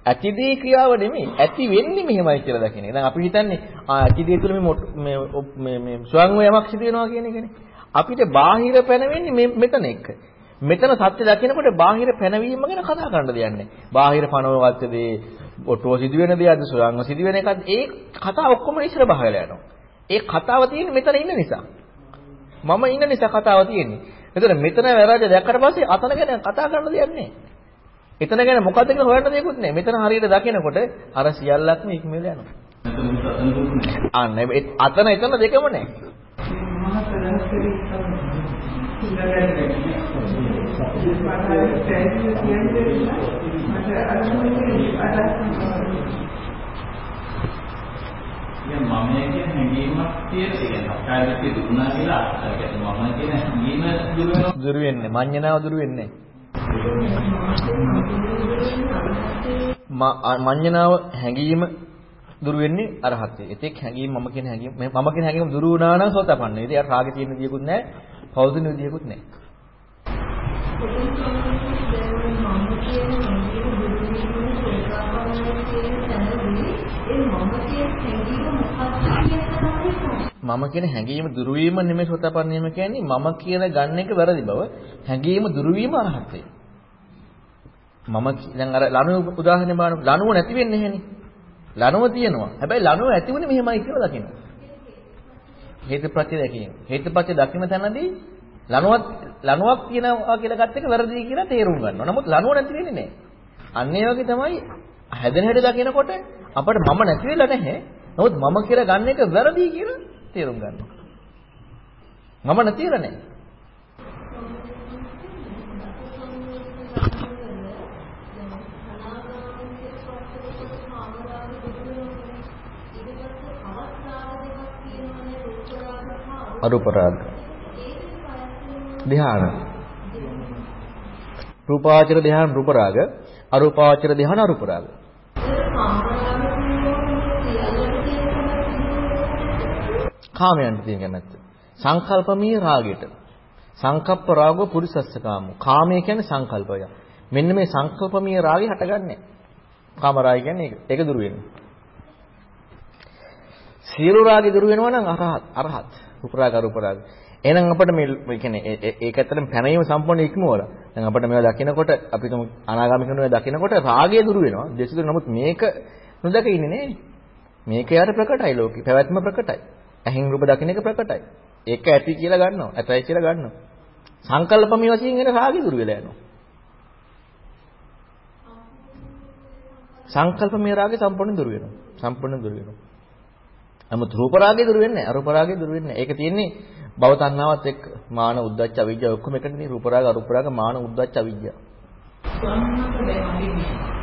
ඇතිදී ක්‍රියාව නෙමෙයි ඇති වෙන්නේ මෙහෙමයි කියලා දකින්න. දැන් අපි හිතන්නේ ආ ඇතිදී තුල මේ මේ මේ ස්වයංවයමක් සිදු වෙනවා කියන එකනේ. අපිට බාහිර පැනවෙන්නේ මෙතන එක. මෙතන සත්‍ය දකිනකොට බාහිර පැනවීම ගැන කතා කරන්න දෙයක් නැහැ. බාහිර පනවගත්ත දේ ඔටුව සිදුවෙන දෙයක්ද සුරංග සිදුවෙන එකක්ද ඒ කතාව ඔක්කොම ඉස්සර බහලා යනවා. ඒ කතාව තියෙන්නේ මෙතන ඉන්න නිසා. මම ඉන්න නිසා කතාව තියෙන්නේ. එතන මෙතන වැරද්ද දැක්කට පස්සේ අතන ගැන කතා කරන්න දෙයක් නැහැ. එතන ගැන මොකද්ද කියලා හොයන්න දෙයක්වත් නැහැ. මෙතන හරියට දකිනකොට අර සියල්ලක්ම ඉක්මෙල යනවා. අන්න අතන එතන දෙකම නැහැ. දැන් මම කියන හැඟීමක් තියෙන කියන්නේ අක්කාරිකේ දුරුණා කියලා අර කියන්නේ මම කියන හැඟීම දුර වෙනවා දුර වෙන්නේ මඤ්ඤණාව දුර වෙන්නේ මඤ්ඤණාව හැඟීම දුර වෙන්නේ අරහත්ත්වයේ. ඒතෙක් හැඟීම මම කියන හැඟීම මම කියන හැඟීම දුරු වුණා නම් සෝතපන්න. ඉතින් අර රාගේ තියෙන විදියකුත් නැහැ, පෞදුන විදියකුත් නැහැ. මම කියන හැඟීම දුරු වීම නෙමෙයි සෝතපන්නයම කියන්නේ මම කියන ගන්න එක වැරදි බව. හැඟීම දුරු වීම අරහත්ත්වය. මම දැන් අර ලණුව උදාහරණය බලන්න ලණුව නැති වෙන්නේ නැහෙනේ. ලණුව තියෙනවා. හැබැයි ලණුව ඇති වුණේ මෙහෙමයි කියලා දකින්න. හේතුප්‍රත්‍ය දැකීම. හේතුප්‍රත්‍ය දකින්න තැනදී ලණුවක් ලණුවක් තියෙනවා කියලා ගත්ත එක වැරදි කියලා තේරුම් ගන්නවා. නමුත් ලණුව නැති වෙන්නේ නැහැ. අන්න ඒ වගේ තමයි හැදෙන හැටි දකිනකොට අපිට මම නැති වෙලා නැහැ. නමුත් මම කියලා ගන්න එක වැරදි කියලා තේරුම් ගන්නවා. මම නැති වෙලා නැහැ. අරූප රාග ධ්‍යාන රූපාවචර ධ්‍යාන රූප රාග අරූපාවචර ධ්‍යාන අරූප කාමයන්ට තියෙන කැමැත්ත සංකල්පමීය රාගයට සංකප්ප රාගෝ පුරිසස්ස කාමෝ කාමය කියන්නේ සංකල්පය මෙන්න මේ සංකල්පමීය රාගය හටගන්නේ කාම රාගය කියන්නේ ඒක ඒක දුරු වෙනවා සියලු රාගය දුරු වෙනවා නම් අරහත් අරහත් රූපරාග අරූපරාග. එහෙනම් අපිට මේ කියන්නේ ඒක ඇත්තටම පැනීම සම්පූර්ණ ඉක්මවලා. දැන් අපිට මේවා දකිනකොට අපි තුමු අනාගාමී කරනවා දකිනකොට රාගය දුරු වෙනවා. දේශ දුරු නමුත් මේක නොදක ඉන්නේ නේ. මේක යාට ප්‍රකටයි ලෝකේ. පැවැත්ම ප්‍රකටයි. ඇහින් රූප දකින්න එක ප්‍රකටයි. ඒක ඇති කියලා ගන්නවා. ඇතයි කියලා ගන්නවා. සංකල්පමී වශයෙන් එන රාගය දුරු වෙලා යනවා. සංකල්පමී රාගය සම්පූර්ණ දුරු වෙනවා. සම්පූර්ණ දුරු වෙනවා. නමුත් රූප රාගය දුරු වෙන්නේ නැහැ. අරූප රාගය දුරු වෙන්නේ නැහැ. ඒක තියෙන්නේ භව තණ්හාවත් එක්ක මාන උද්දච්ච අවිජ්ජා ඔක්කොම එකනේ රූප රාග අරූප රාග මාන උද්දච්ච අවිජ්ජා. ස්වර්ණක දැන්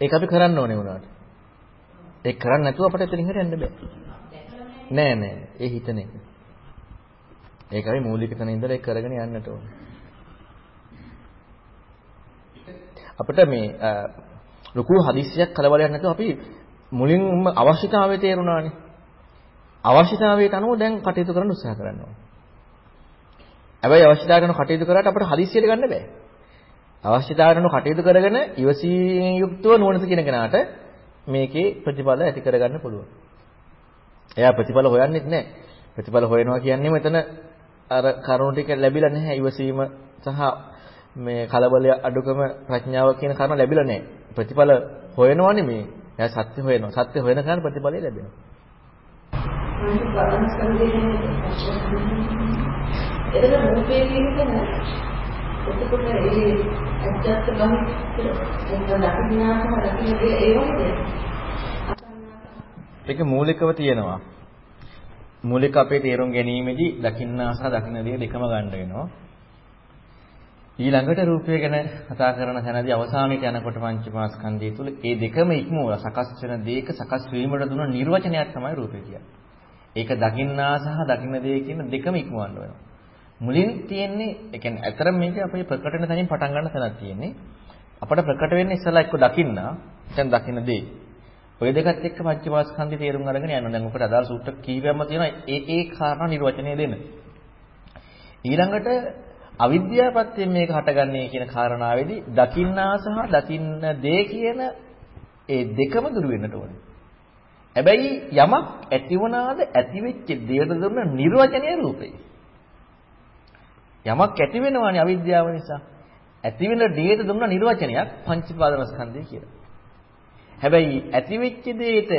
ඒක අපි හිතන්න පුළුවන් මේක නිස්පල ගමක් මේ පුද්ගලයා ඒකට මේ නිස්පල ගමක් කියන්නේ කාටද ඒක අනාත්මතාවය තමන් හිතකට දෙයක් නෙවෙයි ඒකට දැන් එවැනි අවස්ථාවක අපි හිතන සිතුවිල්ල ඒක දැන් හේතුඵල ධර්ම වෙන සිටීමද නැත්නම් අපි ඒක හේතුඵල ධර්ම දැකීම හිතීම. ඒක අපි කරන්න ඕනේ වුණාට. ඒක කරන්නේ නැතුව අපිට එතනින් හරියන්න බෑ. නෑ නෑ ඒ හිතන එක. ඒකයි මූලික තැන ඉඳලා ඒක කරගෙන යන්නට ඕනේ. අපිට මේ ලොකු හදිස්සියක් කලබලයක් නැතුව අපි මුලින්ම අවශ්‍යතාවය තේරුණානේ. අවශ්‍යතාවයට අනුව දැන් කටයුතු කරන්න උත්සාහ කරන්න ඕනේ. හැබැයි අවශ්‍යතාවය කරන කටයුතු කරාට අපිට හදිස්සියට ගන්න බෑ. අවශ්‍යතාවයට අනුව කටයුතු කරගෙන ඉවසීමෙන් යුක්තව නුවණත කියන කෙනාට මේකේ ප්‍රතිඵල ඇති කරගන්න පුළුවන්. එයා ප්‍රතිඵල හොයන්නෙත් නැහැ. ප්‍රතිඵල හොයනවා කියන්නේ මෙතන අර කරුණු ටික ලැබිලා නැහැ ඉවසීම සහ මේ කලබලය අඩුකම ප්‍රඥාව කියන කරුණ ලැබිලා නැහැ. ප්‍රතිඵල හොයනවා නෙමෙයි. එයා සත්‍ය හොයනවා. සත්‍ය හොයන කෙනාට ප්‍රතිඵලය ලැබෙනවා. මම බලන්ස් කරගෙන ඒක රූපේ කියන එතකොට ඒ ඇත්තත් බහිත් ඒක දකින්නාම දකින්න ඒ වගේ ඒක මූලිකව තියෙනවා. මූලික අපේ තේරුම් ගැනීමේදී දකින්නා සහ දකින්න දේ දෙකම ගන්න වෙනවා. ඊළඟට රූපය ගැන කතා කරන තැනදී අවසානයේ යනකොට පංචමාස්කන්ධය තුල ඒ දෙකම ඉක්මවලා සකස් වෙන දේක සකස් වීමට දුන නිර්වචනයක් තමයි රූපය කියන්නේ. ඒක දකින්නා සහ දකින්න දේ කියන දෙකම ඉක්මවන්න වෙනවා. මුලින් තියෙන්නේ ඒ කියන්නේ අතර මේක අපේ ප්‍රකට වෙන තැනින් පටන් ගන්න තැනක් තියෙන්නේ. අපට ප්‍රකට වෙන්නේ ඉස්සලා එක්ක දකින්නා, දැන් දකින්න දේ. ඔය දෙකත් එක්ක පංචමාස්කන්ධය තේරුම් අරගෙන යනවා. දැන් ඔකට අදාළ සූත්‍ර කීපයක්ම තියෙනවා. ඒ ඒ කාරණා නිර්වචනය දෙන්න. ඊළඟට අවිද්‍යාවපත්යෙන් මේක හටගන්නේ කියන කාරණාවේදී දකින්නා සහ දකින්න දේ කියන ඒ දෙකම දුරු වෙන්නට ඕනේ. හැබැයි යමක් ඇති වුණාද ඇති වෙච්ච දෙයට දුන්න නිර්වචනය රූපේ. යමක් ඇති වෙනවානේ අවිද්‍යාව නිසා. ඇති වෙන දෙයට දුන්න නිර්වචනයක් පංචපාදනස්කන්ධය කියලා. හැබැයි ඇති වෙච්ච දෙයට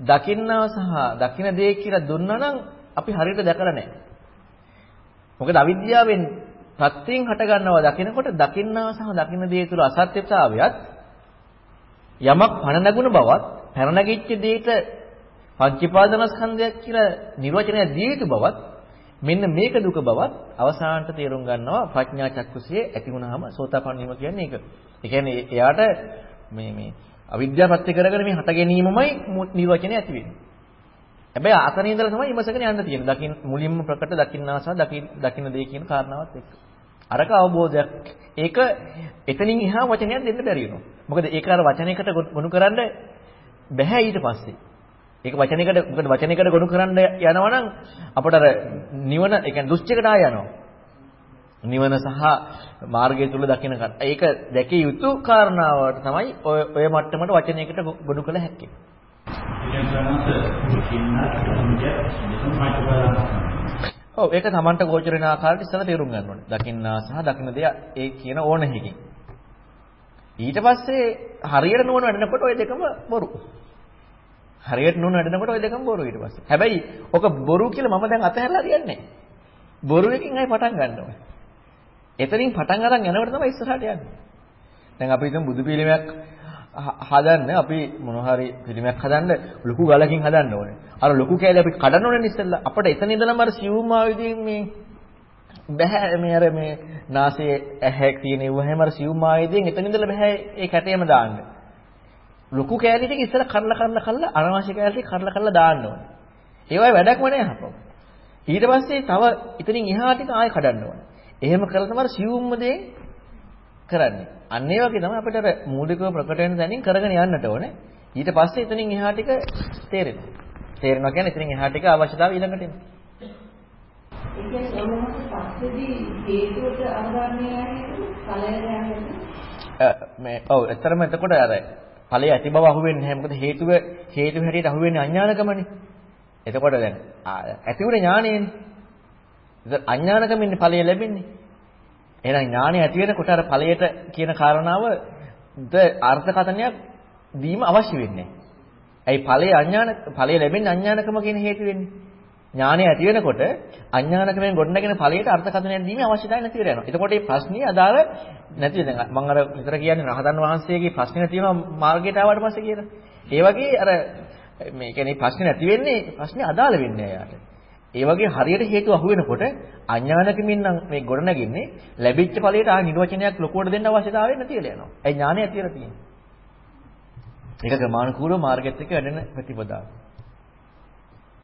දකින්නා සහ දකින දේ කියලා දුන්නා නම් අපි හරියට දැකලා නැහැ. මොකද අවිද්‍යාවෙන් ප්‍රත්‍යයෙන් හට ගන්නවා දකිනකොට දකින්නා සහ දකින දේ තුල අසත්‍යතාවයත් යමක් පණ නැගුණ බවත් පැන නැගිච්ච දෙයට පංචපාදනස්කන්ධයක් කියලා නිර්වචනය දී යුතු බවත් මෙන්න මේක දුක බවත් අවසානට තේරුම් ගන්නවා ප්‍රඥා චක්කුසියේ ඇති වුණාම සෝතාපන්න වීම කියන්නේ ඒක. ඒ කියන්නේ එයාට මේ මේ අවිද්‍යාව පත්‍ය කරගෙන මේ හට ගැනීමමයි නිර්වචනය ඇති වෙන්නේ. හැබැයි අතන ඉඳලා තමයි ඉමසගෙන යන්න තියෙන්නේ. දකින් මුලින්ම ප්‍රකට දකින්නා සහ දකින්න දකින්න දේ කියන කාරණාවත් එක්ක. අරක අවබෝධයක්. ඒක එතනින් එහා වචනයක් දෙන්න බැරි වෙනවා. මොකද ඒක අර වචනයකට ගොනු කරන්න බෑ ඊට පස්සේ. ඒක වචනයකට මොකද වචනයකට ගොනු කරන්න යනවා නම් අපට අර නිවන ඒ කියන්නේ දුෂ්චයකට ආය යනවා. නිවන සහ මාර්ගය තුල දකින ඒක දැකිය යුතු කාරණාවට තමයි ඔය ඔය මට්ටමට වචනයකට ගොනු කළ හැක්කේ. ඔව් ඒක Tamanට ගෝචර වෙන ආකාරයට ඉස්සලා තේරුම් ගන්න ඕනේ. දකින්නා සහ දකින්න දෙය ඒ කියන ඕන හැකින්. ඊට පස්සේ හරියට නුවණ වැඩනකොට ওই දෙකම බොරු. හරියට නුවණ වැඩනකොට ওই දෙකම බොරු ඊට පස්සේ. හැබැයි ඔක බොරු කියලා මම දැන් අතහැරලා හරියන්නේ නැහැ. බොරු එකකින් ආයි පටන් ගන්න ඕනේ. එතනින් පටන් අරන් යනකොට තමයි ඉස්සරහට යන්නේ. දැන් අපි හිතමු බුදු පිළිමයක් හදන්න අපි මොන හරි පිළිමයක් හදන්න ලොකු ගලකින් හදන්න ඕනේ. අර ලොකු කෑලි අපි කඩන්න ඕනේ ඉස්සෙල්ලා. අපිට එතන ඉඳලම අර සියුම් ආයුධයෙන් මේ බෑ මේ අර මේ නාසයේ ඇහැක් තියෙන ඉවහැම අර සියුම් ආයුධයෙන් එතන ඉඳලා බෑ ඒ කැටේම දාන්න. ලොකු කෑලි ටික ඉස්සෙල්ලා කඩලා කඩලා කඩලා අනවශ්‍ය කෑලි ටික කඩලා කඩලා දාන්න ඕනේ. ඒවයි වැඩක්ම නෑ අපෝ. ඊට පස්සේ තව ඉතින් එහා ටික ආයෙ කඩන්න ඕනේ. එහෙම කරලා තමයි සියුම්ම දේ කරන්නේ. අන්න ඒ වගේ තමයි අපිට අර මූලිකව ප්‍රකට වෙන තැනින් කරගෙන යන්නට ඕනේ. ඊට පස්සේ එතනින් එහා ටික තේරෙනවා. තේරෙනවා කියන්නේ එතනින් එහා ටික අවශ්‍යතාවය ඊළඟට එනවා. ඒ කියන්නේ සමහරවිට පස්සේදී හේතුවට අවධානය යන්නේ මේ ඔව් ඇත්තටම එතකොට අර ඵලය ඇති බව අහුවෙන්නේ නැහැ. මොකද හේතුව හේතු හැටියට අහුවෙන්නේ අඥානකමනේ. එතකොට දැන් ඇති උනේ ඥානයනේ. ඉතින් අඥානකමින් ඵලය ලැබෙන්නේ. එහෙනම් ඥානය ඇති වෙනකොට අර ඵලයට කියන කාරණාව ද අර්ථකථනයක් දීම අවශ්‍ය වෙන්නේ. ඇයි ඵලයේ අඥාන ඵලය ලැබෙන්නේ අඥානකම කියන හේතු වෙන්නේ. ඥානය ඇති වෙනකොට අඥානකමෙන් ගොඩනගෙන ඵලයට අර්ථකථනයක් දීමේ අවශ්‍යතාවය නැති වෙලා යනවා. එතකොට මේ ප්‍රශ්නේ අදාළ නැති දැන් මම අර විතර කියන්නේ රහතන් වහන්සේගේ ප්‍රශ්නේ තියෙනවා මාර්ගයට ආවට පස්සේ කියලා. ඒ වගේ අර මේ කියන්නේ ප්‍රශ්නේ නැති වෙන්නේ ප්‍රශ්නේ අදාළ වෙන්නේ එයාට. ඒ වගේ හරියට හේතු අහු වෙනකොට අඥානකමින් නම් මේ ගොඩ නැගින්නේ ලැබිච්ච ඵලයට ආ නිර්වචනයක් ලොකුවට දෙන්න අවශ්‍යතාවය නැතිලා යනවා. ඒ ඥානය ඇතිලා තියෙනවා. ඒක ක්‍රමානුකූලව මාර්ගෙත් එක්ක වැඩෙන ප්‍රතිපදාවක්.